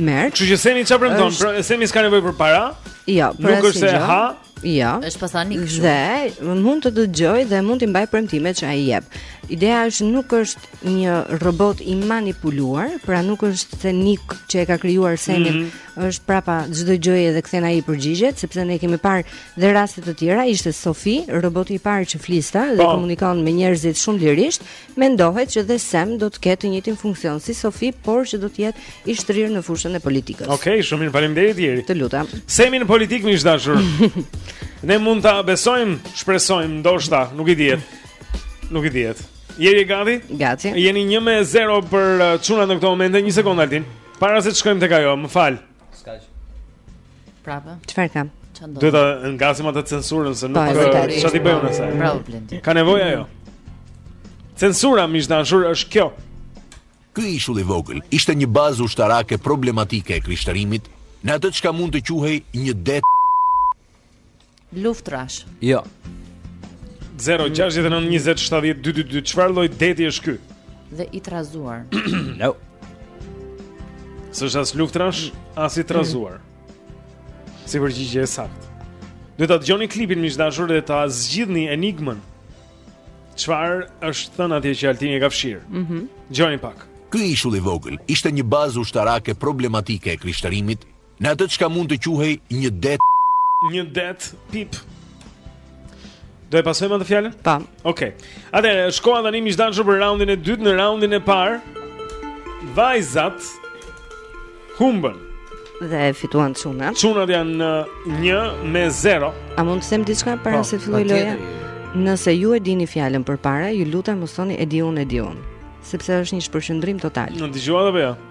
merr. Kështu që Semi çfarë premton? Pra Semi s'ka nevojë për para? Jo, pra nuk është se ha, Jo. Është pasanik kështu. Dhe mund të dëgjojë dhe mund t'i mbajë premtimet që ai jep. Ideja është nuk është një robot i manipuluar, pra nuk është se Nick që e ka krijuar Semin, mm -hmm. është prapa çdo gjëje dhe kthen ai përgjigjet, sepse ne kemi parë dhe raste të tjera, ishte Sofi, roboti i parë që fliste dhe po. komunikon me njerëzit shumë lirisht, Mendohet që dhe Sem do të ketë të njëjtin funksion si Sofi, por që do të jetë i shtrirë në fushën e politikës. Okej, okay, shumë mirë, faleminderit Jeri. Të lutem. Semi në politikë miq të dashur. Ne mund ta besojmë, shpresojmë, ndoshta, nuk i dihet. Nuk i dihet. Jeri gati? Gati. Jeni 1 me 0 për uh, çunat në këtë moment, një sekondë Altin. Para se të shkojmë tek ajo, më fal. S'ka gjë. Prapë. Çfarë kam? Duhet ta ngasim atë censurën se nuk po, është çati bëjmë në saj. Bravo Blendi. Ka nevojë ajo. Censura miq të dashur është kjo. Ky ishull i vogël ishte një bazë ushtarake problematike e krishterimit në atë çka mund të quhej një det Luftarak. Jo. 0 6 9 20 7 2 2 2 Çfarë lloj deti është ky? Det i trazuar No S'është as luftarak, as i trazuar Si përgjigje e saktë Duhet ta dëgjoni klipin miq të dashur dhe ta zgjidhni enigmën Çfarë është thënë atje që Altini e ka fshirë mm -hmm. Dëgjojeni pak Ky ishull i vogël ishte një bazë ushtarake problematike e krishterimit Në atë çka mund të quhej një det një det pip. Do e pësojmë atë fjalën? Po. Okej. Okay. Atëherë, shkojmë tani miq të dashur për raundin e dytë në raundin e parë. Vajzat humbën dhe fituan çunat. Çunat janë 1 uh, me 0. A mund të them diçka para po, se të fillojë loja? Nëse ju e dini fjalën përpara, ju lutem mos thoni e di unë e di unë, sepse është një shpërqendrim total. Nuk dëgjuat apo jo? Ja?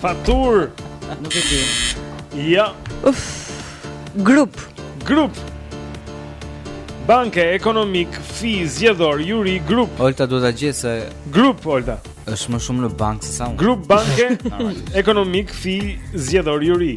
Fatur. Nuk e di. Ja. Uf. Grup. Grup. Banke, ekonomik, fee, zgjedhor, juri, grup. Olta duhet ta gjejë se grup Olta. Është më shumë në bankë se sa unë. Grup banke, ekonomik, fi, zgjedhor, juri.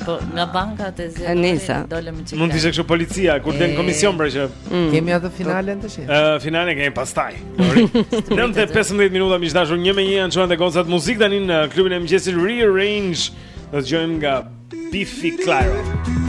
Po nga bankat e nisa. Dolëm me çfarë? Mund të ishte kështu policia kur dëgjon komision pra që. Mm. Kemi atë finalen tash. Ë finalen kemi pastaj. 9:15 minuta miq të dashur 1 me 1 janë çuna dhe goca muzikë tani në klubin e mëngjesit Rearrange. Do të dëgjojmë nga Biffy Clyro.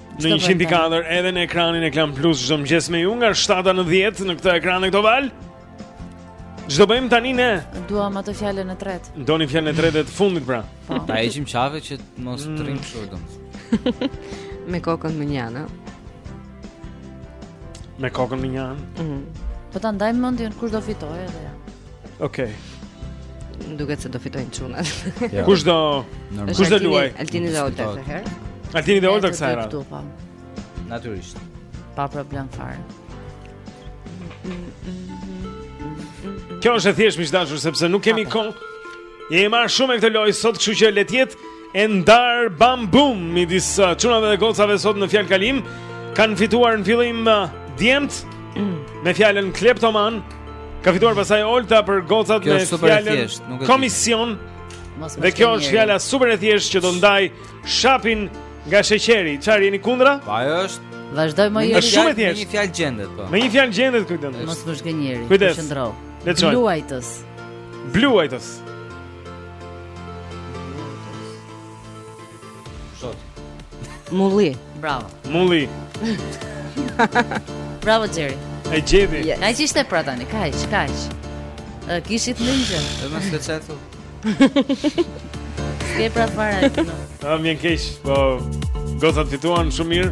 Në 104 edhe në ekranin e Klan Plus çdo mëngjes me ju nga 7 në 10 në këtë ekran e këto valë. Ç'do bëjmë tani ne. Duam atë fjalën e tretë. Doni fjalën e tretë të fundit pra. Po. Ta heqim qafe që të mos mm. rrimë kështu dom. me kokën mënjanë. Me kokën mënjanë. Mhm. Po ta ndajmë mendjen kush do fitojë edhe. Okej. Okay. Duket se do fitojnë çunat. Ja. Kush do? Kush do luajë? Altini dhe Olta këtë herë. Altini dhe Olta kësaj radhë. Po. Natyrisht. Pa problem fare. Kjo është e thjeshtë miq të dashur sepse nuk kemi kohë. Jemi marrë shumë me këtë lojë sot, kështu që le të jetë E ndarë bam bum midis uh, çunave dhe gocave sot në fjalëkalim kanë fituar në fillim uh, djemtë me fjalën kleptoman. Ka fituar pastaj Olta për gocat me fjalën komision. Dhe kjo është fjala super e thjeshtë që do ndajë shapin nga sheqeri. Çfarë jeni kundra? Po ajo është Vazhdoj më jeri. Është shumë e thjeshtë. Me një fjalë gjendet po. Me një fjalë gjendet kjo të them. Mos më zhgënjeni. Kujdes. Qëndro. Bluajtës. Bluajtës. Mulli. Bravo. Mulli. Bravo Jerry. E gjeti. Yes. Ai ishte pra tani, kaq, kaq. Ë kishit më gjë. Edhe më së çatu. Ke pra fare. Më vjen keq, po gocat fituan shumë mirë.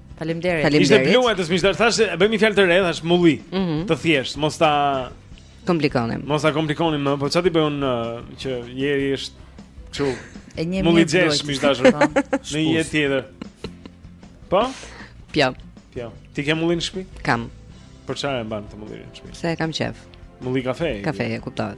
Faleminderit. Faleminderit. Ishte blu atë smishtar, thashë bëjmë fjalë të re, thashë mulli. Mm -hmm. Të thjeshtë, mos ta komplikonim. Mos ta komplikonim më, po çati bëj un që jeri është çu. E një mulli jesh smishtar. Po. Në një jetë tjetër. Po? Pja. Pja. Ti ke mulli në shtëpi? Kam. Për çfarë e mban ti mullin në shtëpi? Se e kam qef. Mulli kafe. Kafe, e kuptohet.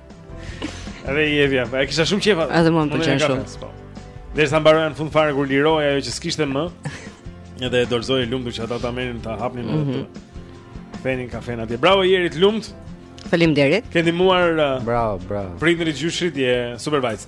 Edhe i bija, e kisha shumë qef Edhe më më pëlqente shumë po. Dhe sa mbaroja në fund fare kur liroj ajo që s'kishte më Edhe e dorëzoja e lumtur që ata ta merrnin ta hapnin mm -hmm. të bënin kafen atje Bravo Jerry të lumtë Faleminderit Këndi muar uh, Bravo, bravo Prindërit gjyshërit je supervajzë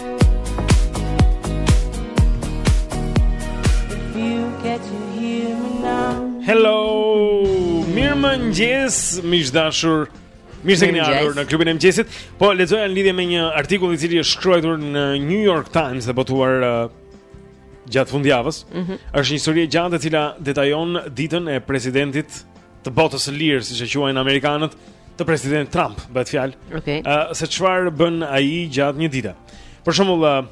Hello Mirëmëngjes miq të dashur Mirë se keni ardhur në klubin e mëngjesit. Po lexoja në lidhje me një artikull i cili është shkruar në New York Times dhe botuar uh, gjatë fundjavës. Mm -hmm. Është një histori e gjatë e cila detajon ditën e presidentit të botës së lirë, siç e quajnë amerikanët, të presidentit Trump, bëhet fjalë. Okej. Okay. Ë uh, se çfarë bën ai gjatë një dite. Për shembull, uh,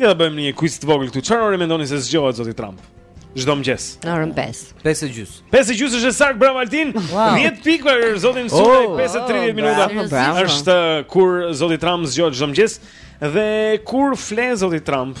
ja do bëjmë një quiz të vogël këtu. Çfarë ore mendoni se zgjohet zoti Trump? Çdo mëngjes. Në orën 5. 5 e gjys. 5 e gjys është e saktë, bravo Altin. Wow. 10 pikë për zotin oh, Sulej, 5:30 minuta. Bravo, bravo. Është kur zoti Trump zgjohet çdo mëngjes dhe kur fle zoti Trump,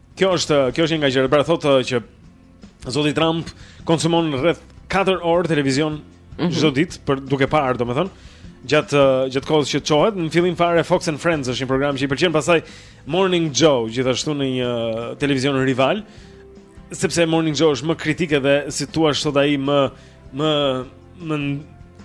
Kjo është, kjo është një nga gjërat, pra thotë që zoti Trump konsumon rreth 4 orë televizion mhm. çdo mm -hmm. ditë pra duke parë, domethënë, gjatë gjatë kohës që çohet, në fillim fare Fox and Friends është një program që i pëlqen, pastaj Morning Joe gjithashtu në një televizion rival, sepse Morning Joe është më kritik dhe si të thuash thotë ai më Më më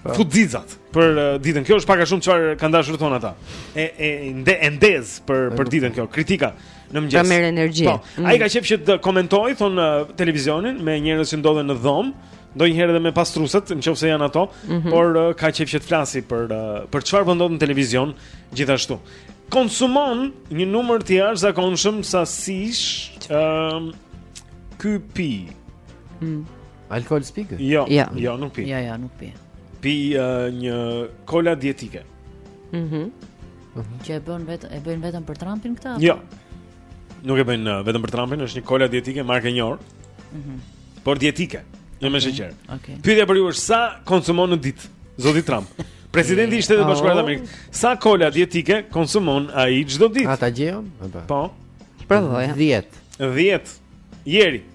po. futxixat për uh, ditën. Kjo është pak a shumë çfarë kanë dashur të thonë ata. E e nde e ndez për për ditën kjo kritika në mëngjes. Ka merr energji. Po. Mm. Ai ka qef që të komentojë thonë uh, televizionin me njerëz që ndodhen në dhomë, ndonjëherë edhe me pastrueset, nëse janë ato, mm -hmm. por uh, ka qef që të flasi për uh, për çfarë po ndodh në televizion gjithashtu. Konsumon një numër të jashtëzakonshëm sasish ëm um, uh, ky pi. Mm. Alkool s'pi? Jo, jo, jo, nuk pi. Jo, jo, nuk pi. Pi uh, një kola dietike. Mhm. Mm mhm. Që e bën vetë, e bëjnë vetëm për Trumpin këtë? Jo. Nuk e bëjnë uh, vetëm për Trumpin, është një kola dietike markë e njohur. Mhm. Mm por dietike, jo okay. me sheqer. Okej. Okay. Pyetja për ju është sa konsumon në ditë zoti Trump? Presidenti i Shteteve të Bashkuara të oh. Amerikës. Sa kola dietike konsumon ai çdo ditë? A ta gjejmë? Po. Provoje. 10. 10. Jeri.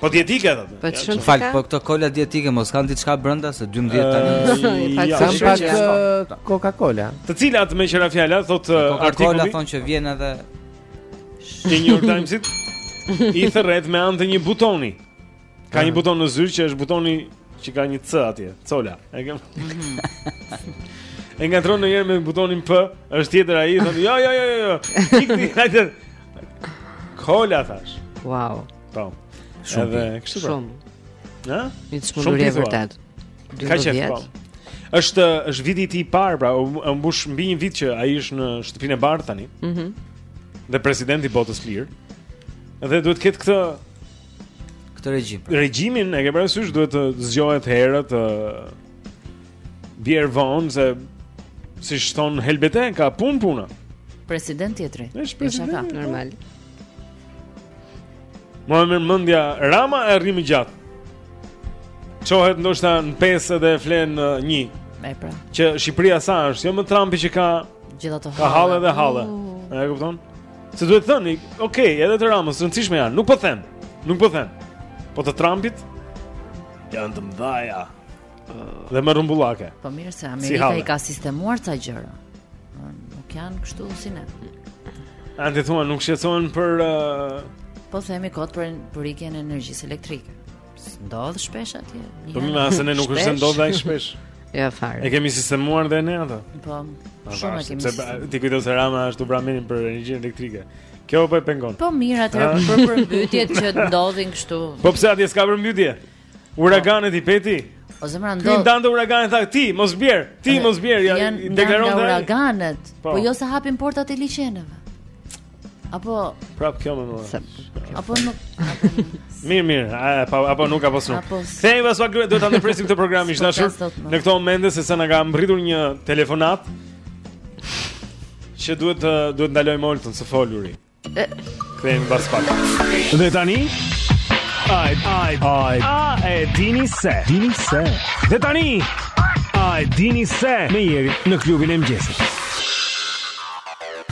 Po dietike edhe. Po çfarë? Më fal, po këto kola dietike mos kanë diçka brenda se 12 tani. Ja, kanë pak Coca-Cola. Të cilat me qira fjala thotë artikulli. Coca-Cola thonë që vjen edhe në New York Times. I thërret me anë të një butoni. Ka një buton në zyrë që është butoni që ka një C atje, cola. E kam. E ngatërron ndonjëherë me butonin P, është tjetër ai, thonë, "Jo, jo, jo, jo, jo. Ikni, hajde." Cola thashë. Wow. Po. Shumë. Edhe kështu. Po. Shumë. Ë? Një çmenduri e vërtetë. Ka qenë vjet. Po. Është është viti i tij i parë, pra u mbush mbi një vit që ai është në Shtëpinë e Bardhë tani. Mhm. Mm dhe presidenti i botës së lirë. Dhe duhet të ketë këtë këtë regjim. Pra. Regjimin e ke parasysh duhet të zgjohet herët, të bjerë vonë, se siç thonë helbete, ka punë puna. President tjetri. Është president, po. normal. Ma merr mendja, Rama rri më gjatë. Çohet ndoshta në pesë dhe fle në një. E pra. Që Shqipëria sa është, jo më Trumpi që ka... Gjithë ato halle. Ka halle dhe halle. Uh. E kupton? Se duhet thënë, okej, okay, edhe të Ramës, të rëndësishme janë, nuk po them. Nuk po them. Po të Trumpit janë të mëdha Dhe më rrumbullake. Po mirë se Amerika i ka sistemuar ca gjëra. Nuk janë kështu si ne. A ti thua nuk shqetësohen për uh... Po themi kot për për ikjen e energjisë elektrike. Ndodh shpesh atje. Po as ne nuk është se ndodh aq shpesh. Jo fare. E kemi sistemuar dhe ne atë. Po. Shumë e kemi. Se ti kujton se Rama e vret mendjen për energjinë elektrike. Kjo po e pengon. Po mirë atëherë për përmbytjet që ndodhin kështu. Po pse atje s'ka përmbytje? Uraganet i pyet ti. O zemra ndo. Ti ndal uraganet, thua ti, mos bjer, ti mos bjer, ia deklaron ai. Uraganet, po. po jo se hapin portat e liqeneve. Apo prapë kjo më mora. Apo nuk. Mirë, mirë. Apo apo nuk apo s'u. Kthehemi pas pak, duhet ta ndërpresim këtë program të dashur. Në këto momente se se na ka mbërritur një telefonatë që duhet duhet ta ndalojmë Oltën së foluri. Kthehemi pas pak. Dhe tani Ai, ai, ai. A e dini se? Dini se. Dhe tani Ai, dini se me Jerin në klubin e mëngjesit.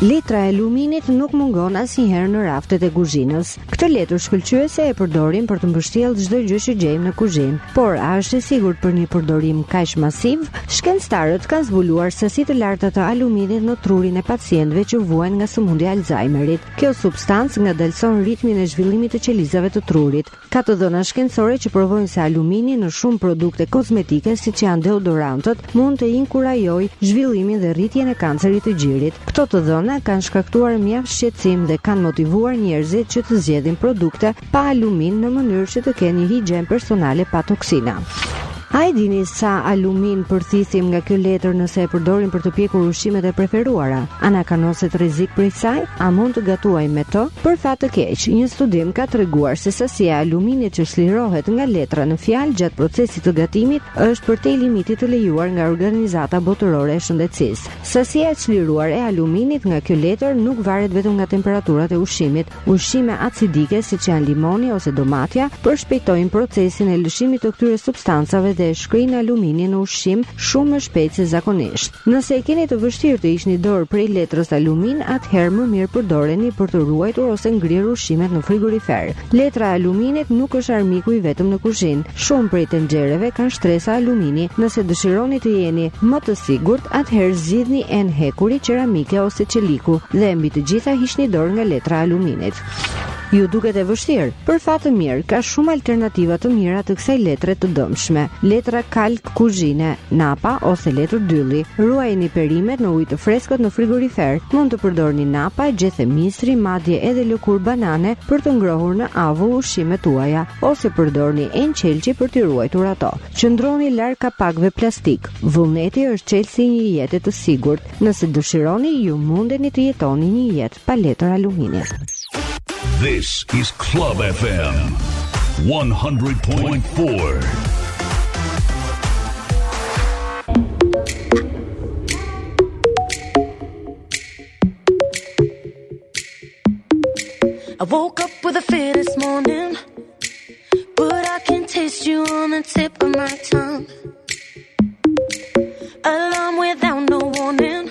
Letra e aluminit nuk mungon asnjëherë në raftet e kuzhinës. Këtë letër shkëlqyese e përdorim për të mbështjellë çdo gjë që gjejmë në kuzhinë. Por a është e sigurt për një përdorim kaq masiv? Shkencëtarët kanë zbuluar sasi të larta të aluminit në trurin e pacientëve që vuajnë nga sëmundja e Alzheimerit. Kjo substancë ngadalëson ritmin e zhvillimit të qelizave të trurit. Ka të dhëna shkencore që provojnë se alumini në shumë produkte kozmetike, siç janë deodorantët, mund të inkurajojë zhvillimin dhe rritjen e kancerit të gjirit. Këto të dhëna kanë shkaktuar mjaft shqetësim dhe kanë motivuar njerëzit që të zgjedhin produkte pa alumin në mënyrë që të kenë një higjienë personale pa toksina. A e dini sa alumin përthithim nga kjo letër nëse e përdorim për të pjekur ushqimet e preferuara? A na kanoset rrezik prej saj? A mund të gatuajmë me të? Për fat të keq, një studim ka treguar se sasia e aluminit që çlirohet nga letra në fjalë gjatë procesit të gatimit është përtej limitit të lejuar nga Organizata Botërore e Shëndetësisë. Sasia e çliruar e aluminit nga kjo letër nuk varet vetëm nga temperaturat e ushqimit, Ushqime acidike siç janë limoni ose domatja përshpejtojnë procesin e lëshimit të këtyre substancave dhe e shkrijnë aluminin në ushqim shumë më shpejt se zakonisht. Nëse e keni të vështirë të hiqni dorë prej letrës alumin, atëherë më mirë përdoreni për të ruajtur ose ngrirë ushqimet në frigorifer. Letra e aluminit nuk është armiku i vetëm në kuzhinë. Shumë prej tenxhereve kanë shtresa alumini. Nëse dëshironi të jeni më të sigurt, atëherë zgjidhni enë hekuri qeramike ose çeliku dhe mbi të gjitha hiqni dorë nga letra e aluminit. Ju duket e vështirë? Për fat të mirë, ka shumë alternativa të mira të kësaj letre të dëmshme. Letra kalk Kuzhine, napa ose letër dylli. Ruajini perimet në ujë të freskët në frigorifer. Mund të përdorni napa, gjethe misri, madje edhe lëkurë banane për të ngrohur në avull ushqimet tuaja ose përdorni enë qelqi për t'i ruajtur ato. Qëndroni larg kapakëve plastikë. Vullneti është çelësi i një jete të sigurt. Nëse dëshironi, ju mundeni të jetoni një jetë pa letër alumini. This is Club FM 100.4. I woke up with a fear this morning, but I can taste you on the tip of my tongue. Alarm without no warning.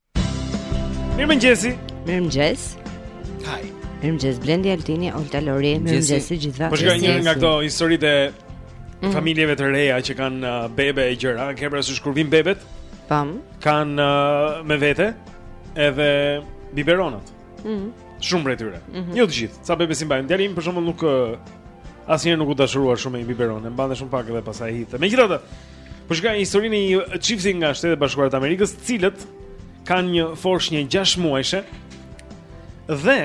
Mirëmëngjesi Mirëmëngjes Haj Mirëmëngjes Blendi Altini Olta Lori Mirëmëngjes të gjithëve Po shikoja një nga këto historitë e mm. Familjeve të reja që kanë uh, bebe e gjëra Në kebra se ç'kur vijnë bebet Pam Kanë uh, me vete Edhe biberonat mm. Shumë prej tyre mm -hmm. Jo të gjithë Ca bebe s'i mbajnë Djali im për shembull nuk uh, Asnjëherë nuk u dashurua shumë me biberon, e mbante shumë pak edhe pastaj e hidhte. Megjithatë, Po shikoj historinë e një çifti nga Shtetet e Bashkuara të Amerikës, të cilët kanë një foshnjë 6 muajshe dhe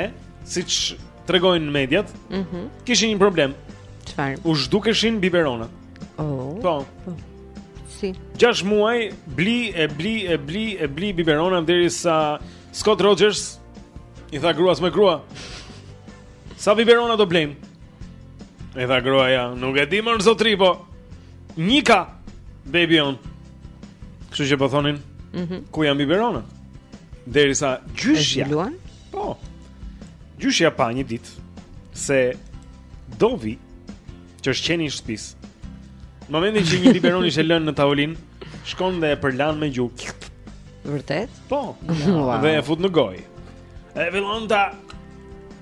siç tregojnë mediat, ëh, mm -hmm. kishin një problem. Çfarë? U zhdukeshin biberonat. Oh. Po. po. Si. 6 muaj bli e bli e bli e bli biberona derisa Scott Rogers i tha gruas moj grua. Sa biberona do blejmë? I tha gruaja, nuk e di më zotri, po Një ka Baby on Kështu që po thonin mm -hmm. Ku janë biberonat Deri sa gjyshja Po Gjyshja pa një dit Se Dovi Që është qeni shpisë Në momentin që një biberon ishe lënë në tavolinë Shkon dhe e përlan me gjuhë Vërtet? Po Dhe e fut në gojë E fillon ta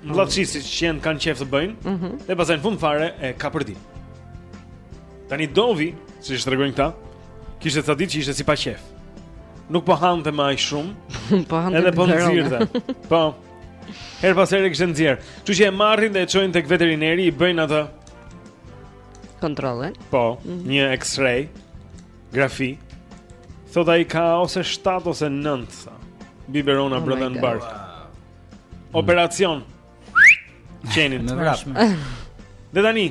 mllaçisi siç qentë kanë qef të bëjnë mm -hmm. Dhe pasaj në fund fare e kapërdin Tani dovi Siç tregojnë këta Kishte ca ditë që ishte si pa qef Nuk po hante më aq shumë Po hante po nxirrte dhe Po Herë pas herë e kishte nxjerrë Kështu që e marrin dhe e çojnë te veterineri I bëjnë atë Kontrollin Po, mm -hmm. një x-ray Grafi. Thotë ai ka ose 7 ose 9 tha. Biberona oh brenda në bark. Wow. Operacion. Qenin me vrap. Dhe tani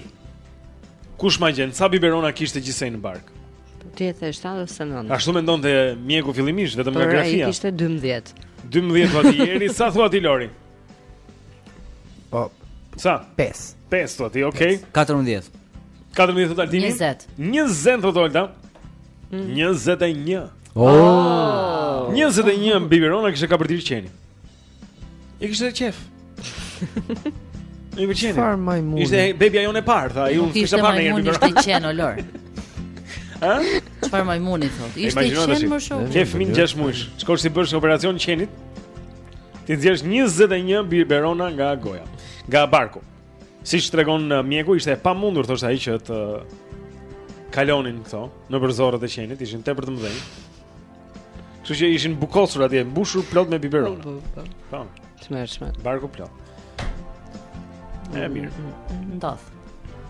kush ma gjen sa biberona kishte gjithsej në bark? Po ti e the 7 ose 9. Ashtu mendonte mjeku fillimisht vetëm nga grafia. Ai kishte 12. 12 tha Tieri, sa thua ti Lori? Po. Sa? 5. 5 thua ti, okay. 14. 14 thotë Altini. 20. 20 thotë Olta. 21. Oh! 21 biberona kishte kapërdirë qeni. I kishte qef. Nuk vjen. Çfarë majmuni? Ishte bebia jonë e parë, tha, ju kishte parë në një Ishte qen olor. Ë? Çfarë majmuni thotë? Ishte qen më shumë. Ke fëmijën 6 muaj. Shkosh t'i bësh operacion qenit? T'i nxjerrësh 21 biberona nga goja, nga barku. Siç tregon uh, mjeku, ishte e pamundur thoshte ai që të kalonin këto nëpër zorrët e qenit, ishin tepër të mëdhenj. Kështu që ishin bukosur atje, mbushur plot me biberona. Po, po, po. Po. Tmerrshme. Barku plot. E mirë. Mm, mm, mm, ndodh.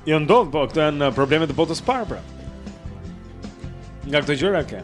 Jo ndodh, po këto janë uh, probleme të botës së parë pra. Nga këto gjëra ke.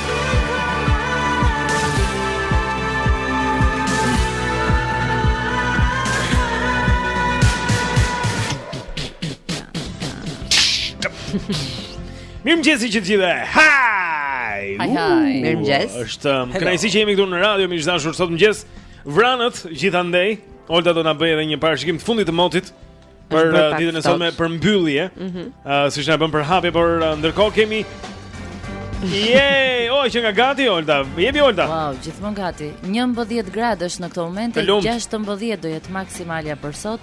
Mirëmëngjesi të gjithëve Haj Haj haj Mirëmëngjesi është um, Kënaqësi që jemi këtu në radio Miq të dashur sot mëngjes Vranët gjithandej Olta do na bëjë edhe një parashikim të fundit të motit për uh, ditën e sotme për mbyllje. Ëh, mm -hmm. uh, siç na bën për hapje, por uh, ndërkohë kemi Yay! Oh, qenka gati Olta. Jepi Olta. Wow, gjithmonë gati. 11 gradësh në këtë moment, 16 do jetë maksimalja për sot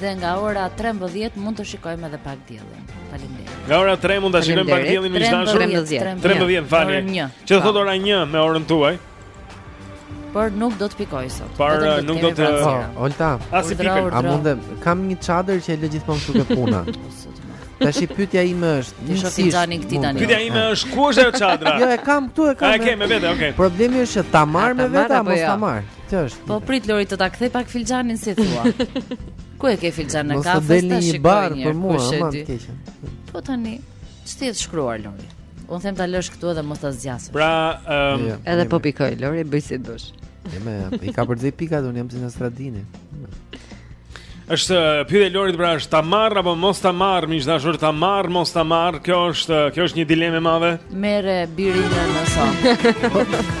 dhe nga ora 13 mund të shikojmë edhe pak diellin. Faleminderit. Nga ora 3 mund ta shikojmë pak diellin miq dashur. 13, 13, 13 Fani. Që thotë ora 1 me orën tuaj. Por nuk do të pikojë sot. Por nuk do të. Oh, Olta. Asnjë pikë? A mundem? Kam një çadër që e lë gjithmonë këtu te puna. Tashi pyetja ime është, t'i shoh filxhanin këtij tani. Pyetja ime është, ku është ajo çadra? Jo, e kam këtu, e kam. E ke me vete, okay. Problemi është që ta marr me vete apo jo? ta marr? Kjo është. Po prit Lori të ta kthej pak filxhanin si thua. Ku e ke filxhanin e kafes? Mos të deli mbarë për mua, aman të keqen. Po tani. Ç'të jetë shkruar Lori? Unë them ta lësh këtu edhe mos ta zgjasësh. Pra, ëm, Jo, Edhe po pikoj Lori, bëj si të dush. jo, me, i ka përdhe pikat, unë jam si Nastradini. është eh, pyetja e Lorit pra është ta marr apo mos ta marr, miq dashur, ta marr, mos ta marr. Kjo është, eh, kjo është një dilemë e madhe. Merre biri një në son.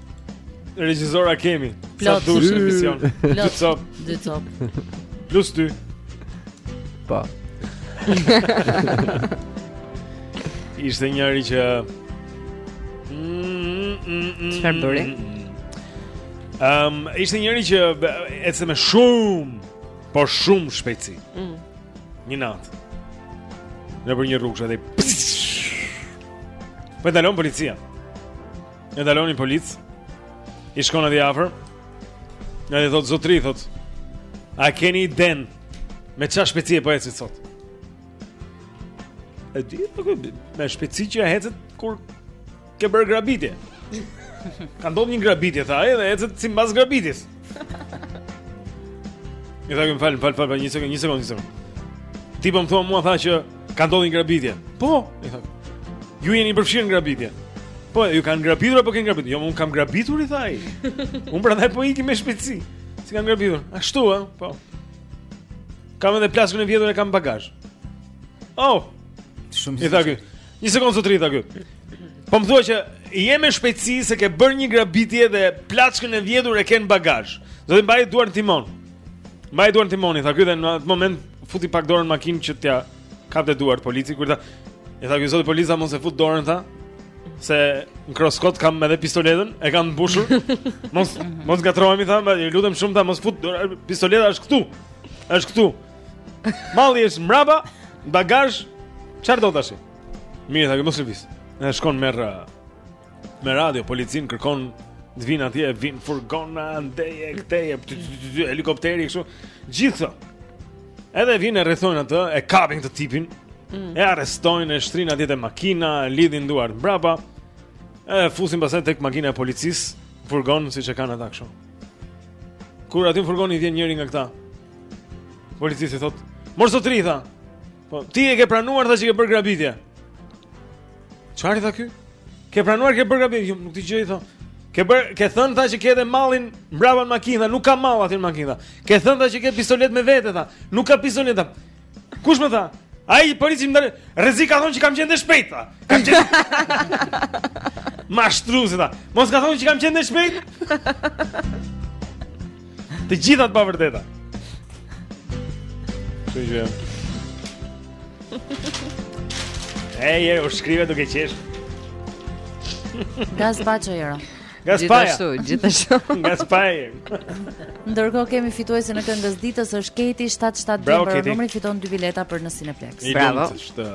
Regjisora kemi. Sa të dush në emision. Dy copë. Dy copë. Plus ty. Pa. Po. Ishte njëri që Çfarë bëri? Ehm, ishte njëri që ecte me shumë, por shumë shpejtësi. Mm. Një natë. Nëpër një rrugë dhe... E ndalon policia. E ndalon një polic. I shkon aty afër. Dhe i thotë zotri thotë. A keni idenë me ça shpejtësie po ecni sot? E di, po me shpejtësi që ecet kur ke bërë grabitje. Ka ndodhur një grabitje tha ai dhe ecet si mbas grabitjes. I tha ky më fal, fal, fal, një sekundë, një sekundë, një sekundë Ti po më thua mua tha që ka ndodhur një grabitje Po, i tha ky Ju jeni përfshirë në grabitje Po, ju kanë grabitur apo keni grabitur? Jo, unë kam grabitur, i tha ai Unë prandaj po iki me shpejtësi Si keni grabitur, ashtu, e, po Kam edhe plaçkën e vjedhur e kam në bagazh Oh, Shumë i tha ky Një sekondë zotri tha ky. Po më thua që je me shpejtësi se ke bërë një grabitje dhe plaçkën e vjedhur e ke në bagazh. Do të mbaj duart në timon. Mbaji duart në timon, i tha ky dhe në atë moment futi pak dorën në makinë që t'ia kapte duart polici kur tha i tha ky zoti polic mos e fut dorën tha se në kruskot kam edhe pistoletën, e kam mbushur. mos mos ngatërrohemi tha, ju lutem shumë tha mos fut dorën. Pistoleta është këtu. Është këtu. Malli është mbrapa, bagazh çfarë do tash? Mirë, ta kemi servis. Ne shkon me me radio policin kërkon të vinë atje, vinë furgona andeje këtej e helikopteri kështu. Gjithë këto. Edhe vinë e rrethojnë atë, e kapin këtë tipin. Mm. E arrestojnë, e shtrin atje te makina, i lidhin duart mbrapa. E fusin pastaj tek makina e policisë, furgon siç e kanë ata kështu. Kur aty furgoni vjen njëri nga këta, Polici thot, "Mor zotri tha. Po ti e ke pranuar tha që ke bërë grabitje." Çfarë tha ky? Ke pranuar ke bërë grabitje, jo, nuk dëgjoj tha. Ke bërë, ke thënë tha që ke edhe mallin mbrapa në makinë, nuk ka mall aty në makinë. Ke thënë tha që ke pistolet me vete tha. Nuk ka pistolet. Kush më tha? Ai polici ndër rrezik ka thonë që kam qenë shpejt. Kam qenë. Ma shtruzë ta. Mos ka thonë që kam qenë shpejt. Të gjitha të pavërteta. Çu jë. Ej, u shkriva duke qesh. Gaz paç o Jero. Gaz paç. Gjithashtu, gjithashtu. Gaz paç. Ndërkohë kemi fituesin e këngës së ditës është Keti 77 Bravo, numri fiton dy bileta për në Cineplexx. Bravo. Është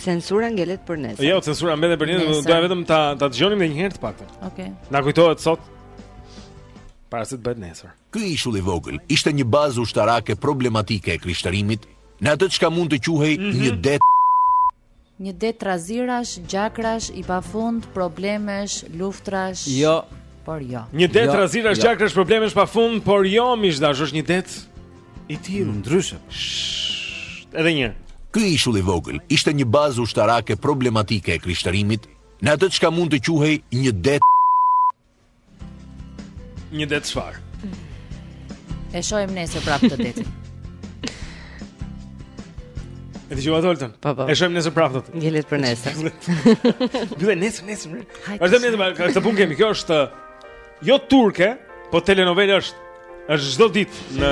Censura ngelet për nesër. Jo, censura mbetet për nesër, doja vetëm ta ta dëgjonim edhe një herë të paktën. Okej. Okay. Na kujtohet sot para se të bëhet nesër. Ky ishull i vogël ishte një bazë ushtarake problematike e krishterimit, në atë çka mund të quhej mm -hmm. një det Një det trazirash, gjakrash, i pafund, problemesh, luftrash. Jo. Por jo. Një det jo, trazirash, jo. gjakrash, problemesh pa fund, por jo, miq të dashur, është një det i tillë ndryshe. Edhe një. Ky ishull i vogël ishte një bazë ushtarake problematike e krishterimit, në atë çka mund të quhej një det Një det çfar? E shohim nesër prapë atë detin. E dëgjova tolëtën? Po, po. E shohim nesër prapë atë detin. Ngelet për nesër. Gjule, nesër, nesër. Vazhdo nesër, këtë punë kemi. Kjo është jo turke, po telenovela është është çdo ditë në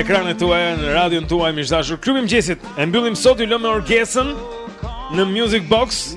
ekranet tuaj, në radion tuaj, miq të dashur. Klubi i mëngjesit e mbyllim sot ju lëmë me Orgesën në Music Box.